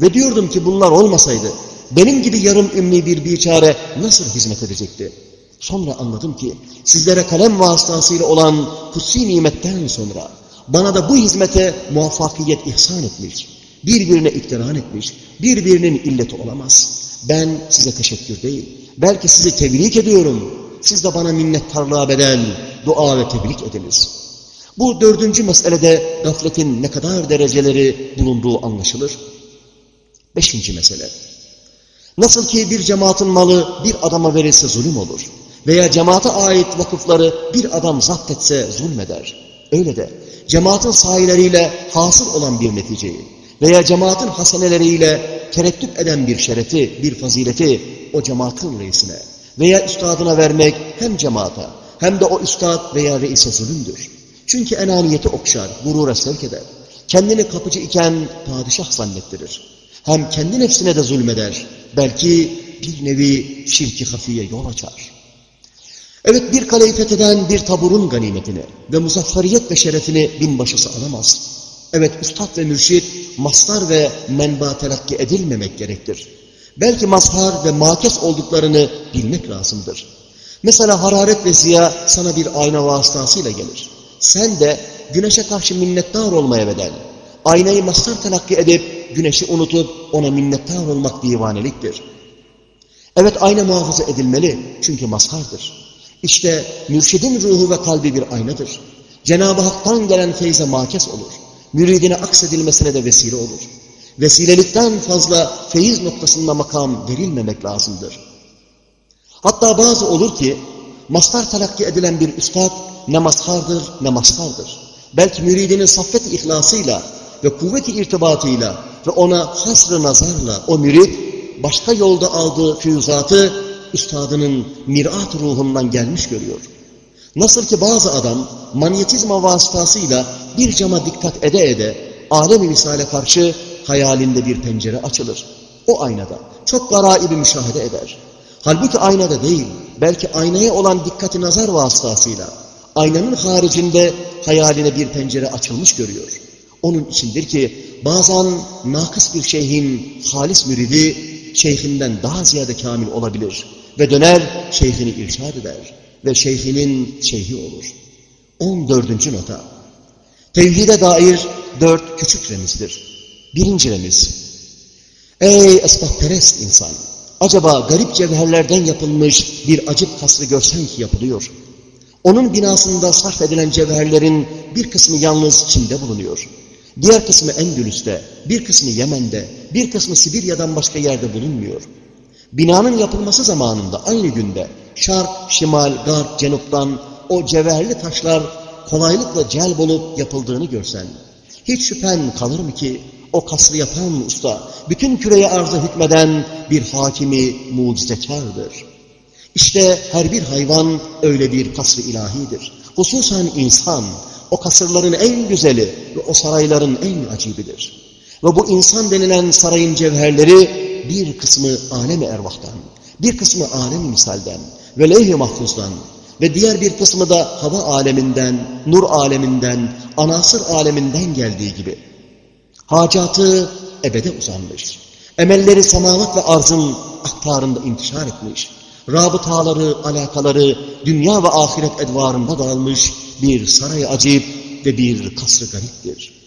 Ve diyordum ki bunlar olmasaydı benim gibi yarım ümmi bir biçare nasıl hizmet edecekti? Sonra anladım ki sizlere kalem vasıtasıyla olan kutsi nimetten sonra bana da bu hizmete muvaffakiyet ihsan etmiş, birbirine iktiran etmiş, birbirinin illeti olamaz. Ben size teşekkür değil, belki sizi tebrik ediyorum. Siz de bana minnettarlığa bedel, dua ve tebrik ediniz. Bu dördüncü meselede gafletin ne kadar dereceleri bulunduğu anlaşılır. Beşinci mesele. Nasıl ki bir cemaatin malı bir adama verilse zulüm olur veya cemaate ait vakıfları bir adam zapt etse zulmeder. Öyle de cemaatin sahileriyle hasıl olan bir neticeyi veya cemaatin haseneleriyle tereddüt eden bir şerefi, bir fazileti o cemaatin reisine veya üstadına vermek hem cemaata hem de o üstad veya reise zulümdür. Çünkü enaniyeti okşar, gurura sevk eder. Kendini kapıcı iken padişah zannettirir. Hem kendi nefsine de zulmeder. Belki bir nevi şirki hafiye yol açar. Evet bir kaleyi fetheden bir taburun ganimetini ve muzafferiyet ve şerefini binbaşısı alamaz. Evet üstad ve mürşit mastar ve menba telakki edilmemek gerektir. Belki mazhar ve makes olduklarını bilmek lazımdır. Mesela hararet ve ziya sana bir ayna vasıtasıyla gelir. Sen de güneşe karşı minnettar olmaya bedel. Aynayı mazhar telakki edip güneşi unutup ona minnettar olmak divaneliktir. Evet ayna muhafaza edilmeli çünkü mazhardır. İşte mürşidin ruhu ve kalbi bir aynadır. Cenab-ı Hak'tan gelen feyze makes olur. Müridine aksedilmesine de vesile olur. Vesilelikten fazla feyiz noktasında makam verilmemek lazımdır. Hatta bazı olur ki, mastar telakki edilen bir üstad ne mazhardır ne maskardır. Belki müridinin saffet ihlasıyla ve kuvveti irtibatıyla ve ona hasr nazarla o mürid başka yolda aldığı füyüzatı üstadının mirat ruhundan gelmiş görüyor. Nasıl ki bazı adam manyetizma vasıtasıyla bir cama dikkat ede ede alem-i misale karşı hayalinde bir pencere açılır. O aynada çok garaibi müşahede eder. Halbuki aynada değil, belki aynaya olan dikkati nazar vasıtasıyla aynanın haricinde hayaline bir pencere açılmış görüyor. Onun içindir ki bazen nakıs bir şeyhin halis müridi şeyhinden daha ziyade kamil olabilir ve döner şeyhini irşad eder ve şeyhinin şeyhi olur. 14. nota Tevhide dair dört küçük remizdir. Birinci remiz Ey esbahperest insan! Acaba garip cevherlerden yapılmış bir acık kasrı görsen ki yapılıyor. Onun binasında sarf edilen cevherlerin bir kısmı yalnız Çin'de bulunuyor. Diğer kısmı Endülüs'te, bir kısmı Yemen'de, bir kısmı Sibirya'dan başka yerde bulunmuyor. Binanın yapılması zamanında aynı günde şark, şimal, garp, cenuptan o cevherli taşlar kolaylıkla celb olup yapıldığını görsen, hiç şüphen kalır mı ki o kasrı yapan usta, bütün küreye arza hükmeden bir hakimi mucizekardır. İşte her bir hayvan öyle bir kasrı ilahidir. Hususan insan, o kasırların en güzeli ve o sarayların en acibidir. Ve bu insan denilen sarayın cevherleri bir kısmı alem-i ervahtan, bir kısmı alem-i misalden ve levh-i mahfuzdan ve diğer bir kısmı da hava aleminden, nur aleminden, anasır aleminden geldiği gibi. Hacatı ebede uzanmış. Emelleri semavat ve arzın aktarında intişar etmiş. Rabıtaları, alakaları dünya ve ahiret edvarında dağılmış bir saray acip ve bir kasrı gariptir.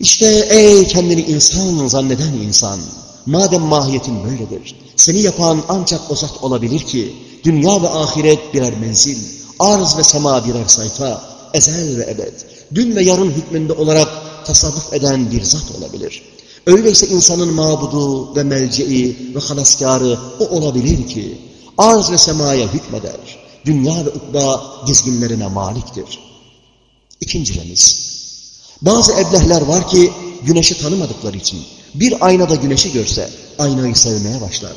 İşte ey kendini insan zanneden insan, madem mahiyetin böyledir, seni yapan ancak o zat olabilir ki, dünya ve ahiret birer menzil, arz ve sema birer sayfa, ezel ve ebed, dün ve yarın hükmünde olarak tasarruf eden bir zat olabilir. Öyleyse insanın mabudu ve melce'i ve halaskarı o olabilir ki, arz ve semaya hükmeder. Dünya ve ukba dizginlerine maliktir. İkinci remiz. Bazı eblehler var ki güneşi tanımadıkları için bir aynada güneşi görse aynayı sevmeye başlar.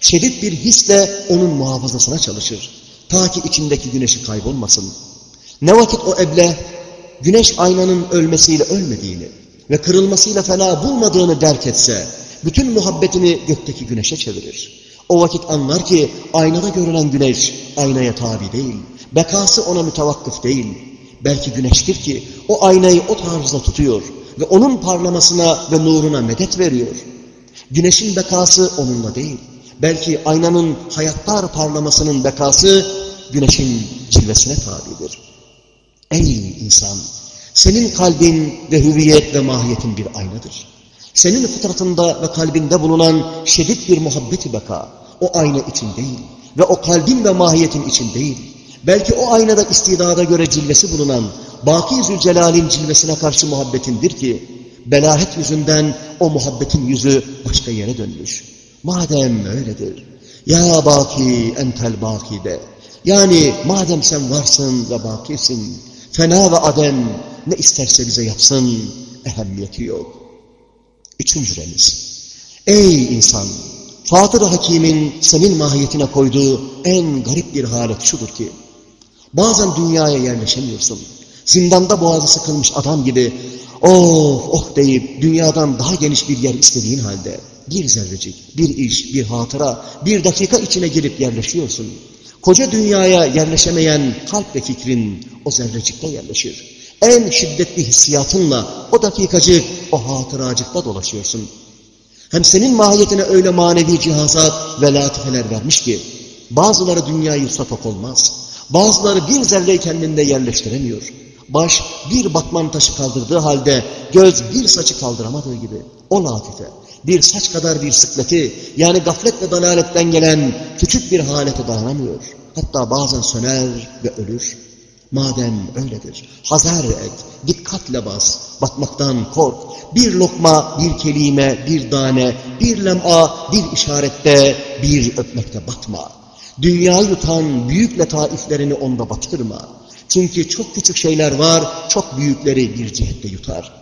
Şiddet bir hisle onun muhafazasına çalışır. Ta ki içindeki güneşi kaybolmasın. Ne vakit o ebleh güneş aynanın ölmesiyle ölmediğini ve kırılmasıyla fena bulmadığını derk etse bütün muhabbetini gökteki güneşe çevirir. O vakit anlar ki aynada görülen güneş aynaya tabi değil. Bekası ona mütevakkıf değil. Belki güneştir ki o aynayı o tarzda tutuyor ve onun parlamasına ve nuruna medet veriyor. Güneşin bekası onunla değil. Belki aynanın hayatlar parlamasının bekası güneşin cilvesine tabidir. Ey insan! Senin kalbin ve hüviyet ve mahiyetin bir aynadır. Senin fıtratında ve kalbinde bulunan şiddet bir muhabbeti beka, o ayna için değil ve o kalbin ve mahiyetin için değil. Belki o aynada istidada göre cilvesi bulunan Baki Zülcelal'in cilvesine karşı muhabbetindir ki, belahet yüzünden o muhabbetin yüzü başka yere dönmüş. Madem öyledir, ya baki entel baki de, yani madem sen varsın ve bakisin, fena ve adem ne isterse bize yapsın, ehemmiyeti yok. Üçüncü remiz. Ey insan! Fatır Hakim'in senin mahiyetine koyduğu en garip bir halet şudur ki, bazen dünyaya yerleşemiyorsun. Zindanda boğazı sıkılmış adam gibi, oh oh deyip dünyadan daha geniş bir yer istediğin halde, bir zerrecik, bir iş, bir hatıra, bir dakika içine girip yerleşiyorsun. Koca dünyaya yerleşemeyen kalp ve fikrin o zerrecikte yerleşir. En şiddetli hissiyatınla o dakikacık, o hatıracıkta dolaşıyorsun. Hem senin mahiyetine öyle manevi cihazat ve latifeler vermiş ki, bazıları dünyayı satok olmaz, bazıları bir zerreyi kendinde yerleştiremiyor. Baş bir batman taşı kaldırdığı halde göz bir saçı kaldıramadığı gibi o latife bir saç kadar bir sıkleti yani gaflet ve dalaletten gelen küçük bir halete dayanamıyor. Hatta bazen söner ve ölür. Madem öyledir, hazar et, dikkatle bas, batmaktan kork. Bir lokma, bir kelime, bir tane, bir lem'a, bir işarette, bir öpmekte batma. Dünya yutan büyük letaiflerini onda batırma. Çünkü çok küçük şeyler var, çok büyükleri bir cihette yutar.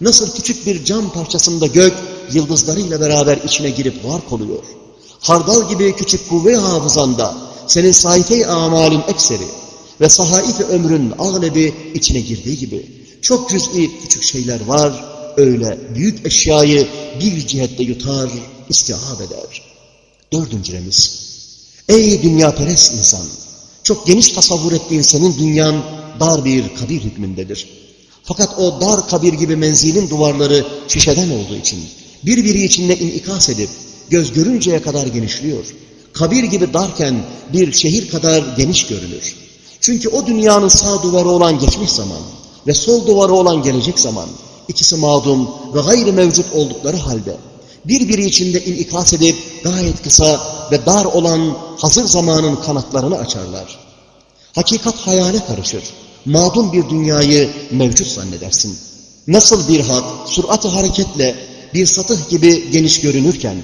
Nasıl küçük bir cam parçasında gök, yıldızlarıyla beraber içine girip var oluyor. Hardal gibi küçük kuvve hafızanda, senin sayfe-i amalin ekseri ve sahaif ömrün ağlebi içine girdiği gibi, çok cüz'i küçük şeyler var, öyle büyük eşyayı bir cihette yutar, istihab eder. Dördüncü remiz, ey dünya perest insan! Çok geniş tasavvur ettiğin senin dünyan dar bir kabir hükmündedir. Fakat o dar kabir gibi menzilin duvarları şişeden olduğu için birbiri içinde inikas edip göz görünceye kadar genişliyor. Kabir gibi darken bir şehir kadar geniş görünür. Çünkü o dünyanın sağ duvarı olan geçmiş zaman ve sol duvarı olan gelecek zaman ikisi mağdum ve gayri mevcut oldukları halde birbiri içinde inikas edip gayet kısa ve dar olan hazır zamanın kanatlarını açarlar. Hakikat hayale karışır. Mağdum bir dünyayı mevcut zannedersin. Nasıl bir hat, sürat-ı hareketle bir satıh gibi geniş görünürken,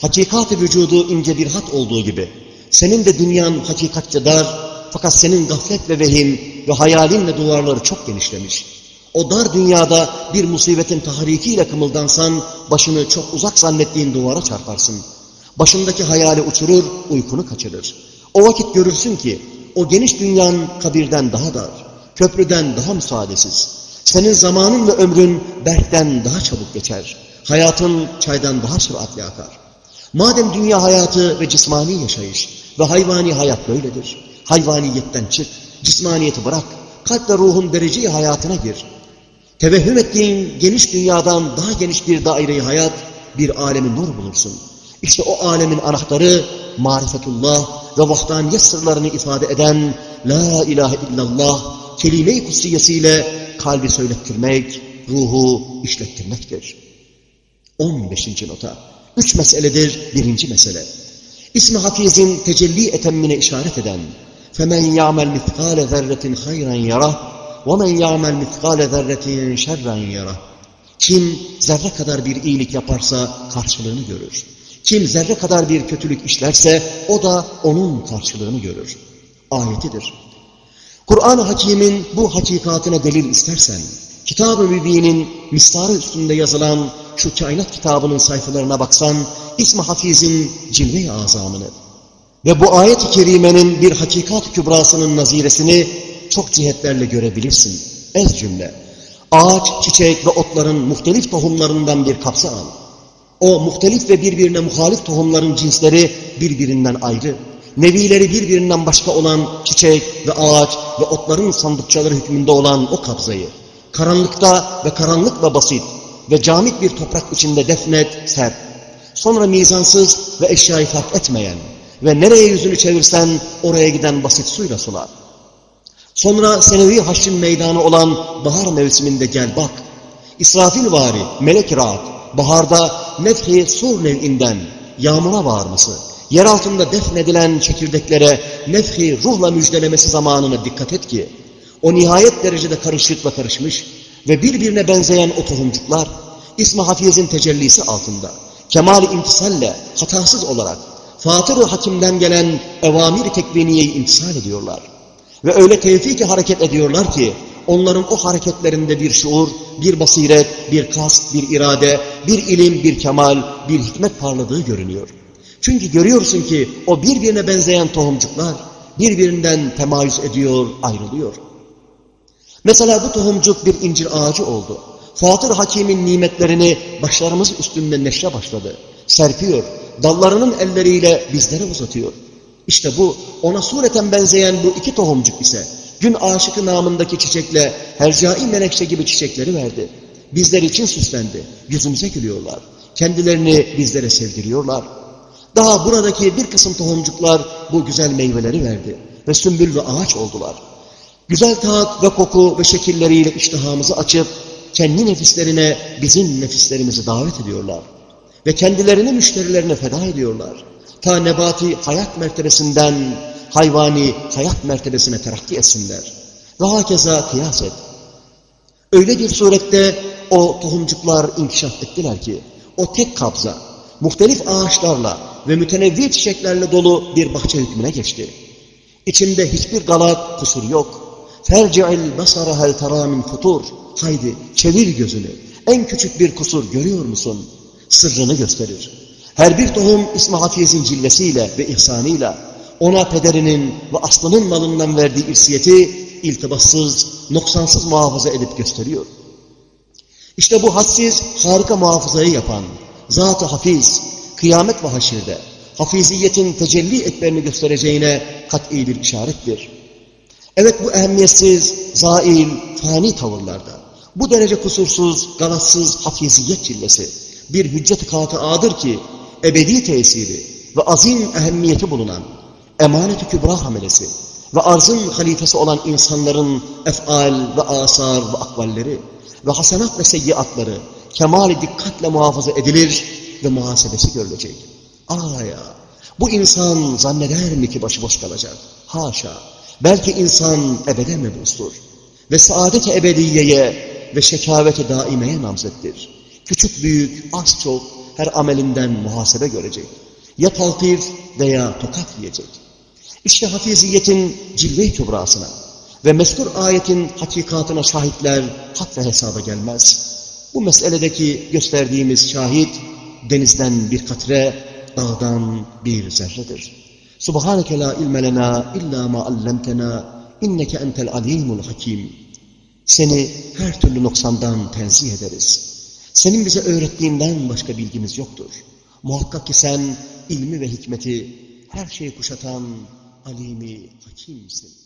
hakikat-ı vücudu ince bir hat olduğu gibi, senin de dünyan hakikatçe dar, fakat senin gaflet ve vehim ve hayalinle duvarları çok genişlemiş. O dar dünyada bir musibetin tahrikiyle kımıldansan, başını çok uzak zannettiğin duvara çarparsın. Başındaki hayali uçurur, uykunu kaçırır. O vakit görürsün ki, o geniş dünyanın kabirden daha dar, köprüden daha müsaadesiz. Senin zamanın ve ömrün berkten daha çabuk geçer. Hayatın çaydan daha süratle akar. Madem dünya hayatı ve cismani yaşayış ve hayvani hayat böyledir. Hayvaniyetten çık, cismaniyeti bırak, kalp ve ruhun dereceyi hayatına gir. Tevehhüm ettiğin geniş dünyadan daha geniş bir daire hayat, bir alemi nur bulursun. İşte o alemin anahtarı marifetullah ve vahdaniyet sırlarını ifade eden La ilahe illallah kelime-i kutsiyesiyle kalbi söylettirmek, ruhu işlettirmektir. 15. nota. Üç meseledir birinci mesele. İsmi Hafiz'in tecelli etemmine işaret eden فَمَنْ يَعْمَلْ مِثْقَالَ ذَرَّةٍ خَيْرًا يَرَهُ وَمَنْ يَعْمَلْ مِثْقَالَ ذَرَّةٍ شَرًّا يَرَهُ Kim zerre kadar bir iyilik yaparsa karşılığını görür. Kim zerre kadar bir kötülük işlerse o da onun karşılığını görür. Ayetidir. Kur'an-ı Hakim'in bu hakikatine delil istersen, Kitab-ı Mübin'in mistarı üstünde yazılan şu kainat kitabının sayfalarına baksan, İsmi Hafiz'in cilve-i azamını ve bu ayet-i kerimenin bir hakikat kübrasının naziresini çok cihetlerle görebilirsin. Ez cümle. Ağaç, çiçek ve otların muhtelif tohumlarından bir kapsa al. O muhtelif ve birbirine muhalif tohumların cinsleri birbirinden ayrı. Nevileri birbirinden başka olan çiçek ve ağaç ve otların sandıkçaları hükmünde olan o kabzayı, karanlıkta ve karanlık ve basit ve camit bir toprak içinde defnet, ser. Sonra mizansız ve eşyayı fark etmeyen, ve nereye yüzünü çevirsen oraya giden basit suyla sular. Sonra senevi haşrin meydanı olan bahar mevsiminde gel bak. İsrafil vari, melek rahat, baharda nefhi sur nev'inden yağmura bağırması, yer altında defnedilen çekirdeklere nefhi ruhla müjdelemesi zamanına dikkat et ki, o nihayet derecede karışık ve karışmış ve birbirine benzeyen o tohumcuklar, İsmi Hafiz'in tecellisi altında, kemal-i imtisalle, hatasız olarak, Fatır-ı Hakim'den gelen evamir-i tekviniyeyi imtisal ediyorlar. Ve öyle tevfik hareket ediyorlar ki, onların o hareketlerinde bir şuur, bir basiret, bir kast, bir irade, bir ilim, bir kemal, bir hikmet parladığı görünüyor. Çünkü görüyorsun ki o birbirine benzeyen tohumcuklar birbirinden temayüz ediyor, ayrılıyor. Mesela bu tohumcuk bir incir ağacı oldu. Fatır Hakim'in nimetlerini başlarımız üstünde neşre başladı. Serpiyor, dallarının elleriyle bizlere uzatıyor. İşte bu ona sureten benzeyen bu iki tohumcuk ise gün aşıkı namındaki çiçekle hercai menekşe gibi çiçekleri verdi. Bizler için süslendi. Yüzümüze gülüyorlar. Kendilerini bizlere sevdiriyorlar. Daha buradaki bir kısım tohumcuklar bu güzel meyveleri verdi. Ve sümbül ve ağaç oldular. Güzel tat ve koku ve şekilleriyle iştihamızı açıp kendi nefislerine bizim nefislerimizi davet ediyorlar. Ve kendilerini müşterilerine feda ediyorlar. Ta nebati hayat mertebesinden hayvani hayat mertebesine terakki etsinler. Ve hakeza kıyas et. Öyle bir surette o tohumcuklar inkişaf ettiler ki, o tek kabza, muhtelif ağaçlarla ve mütenevvi çiçeklerle dolu bir bahçe hükmüne geçti. İçinde hiçbir galat, kusur yok. Ferci'il basara hel tara min futur. Haydi çevir gözünü. En küçük bir kusur görüyor musun? Sırrını gösterir. Her bir tohum İsmi Hafiz'in cillesiyle ve ihsanıyla ona pederinin ve aslının malından verdiği irsiyeti iltibassız, noksansız muhafaza edip gösteriyor. İşte bu hassiz, harika muhafazayı yapan Zat-ı Hafiz, kıyamet ve haşirde hafiziyetin tecelli etlerini göstereceğine kat'i bir işarettir. Evet bu ehemmiyetsiz, zail, fani tavırlarda, bu derece kusursuz, galatsız hafiziyet cillesi bir hüccet-i katıadır ki ebedi tesiri ve azim ehemmiyeti bulunan emanet-i kübra hamelesi ve arzın halifesi olan insanların efal ve asar ve akvalleri ve hasenat ve seyyiatları kemali dikkatle muhafaza edilir ve muhasebesi görülecek. Aa ya, bu insan zanneder mi ki başıboş kalacak? Haşa, belki insan ebede mebustur ve saadet-i ebediyeye ve şekaveti daimeye namzettir. Küçük büyük, az çok her amelinden muhasebe görecek. Ya taltif veya tokat yiyecek. İşte hafiziyetin cilve-i kübrasına ve meskur ayetin hakikatına şahitler hat ve hesaba gelmez. Bu meseledeki gösterdiğimiz şahit denizden bir katre, dağdan bir zerredir. Subhaneke la ilme lena illa ma allamtena inneke entel alimul hakim. Seni her türlü noksandan tenzih ederiz. Senin bize öğrettiğinden başka bilgimiz yoktur. Muhakkak ki sen ilmi ve hikmeti her şeyi kuşatan alimi hakimsin.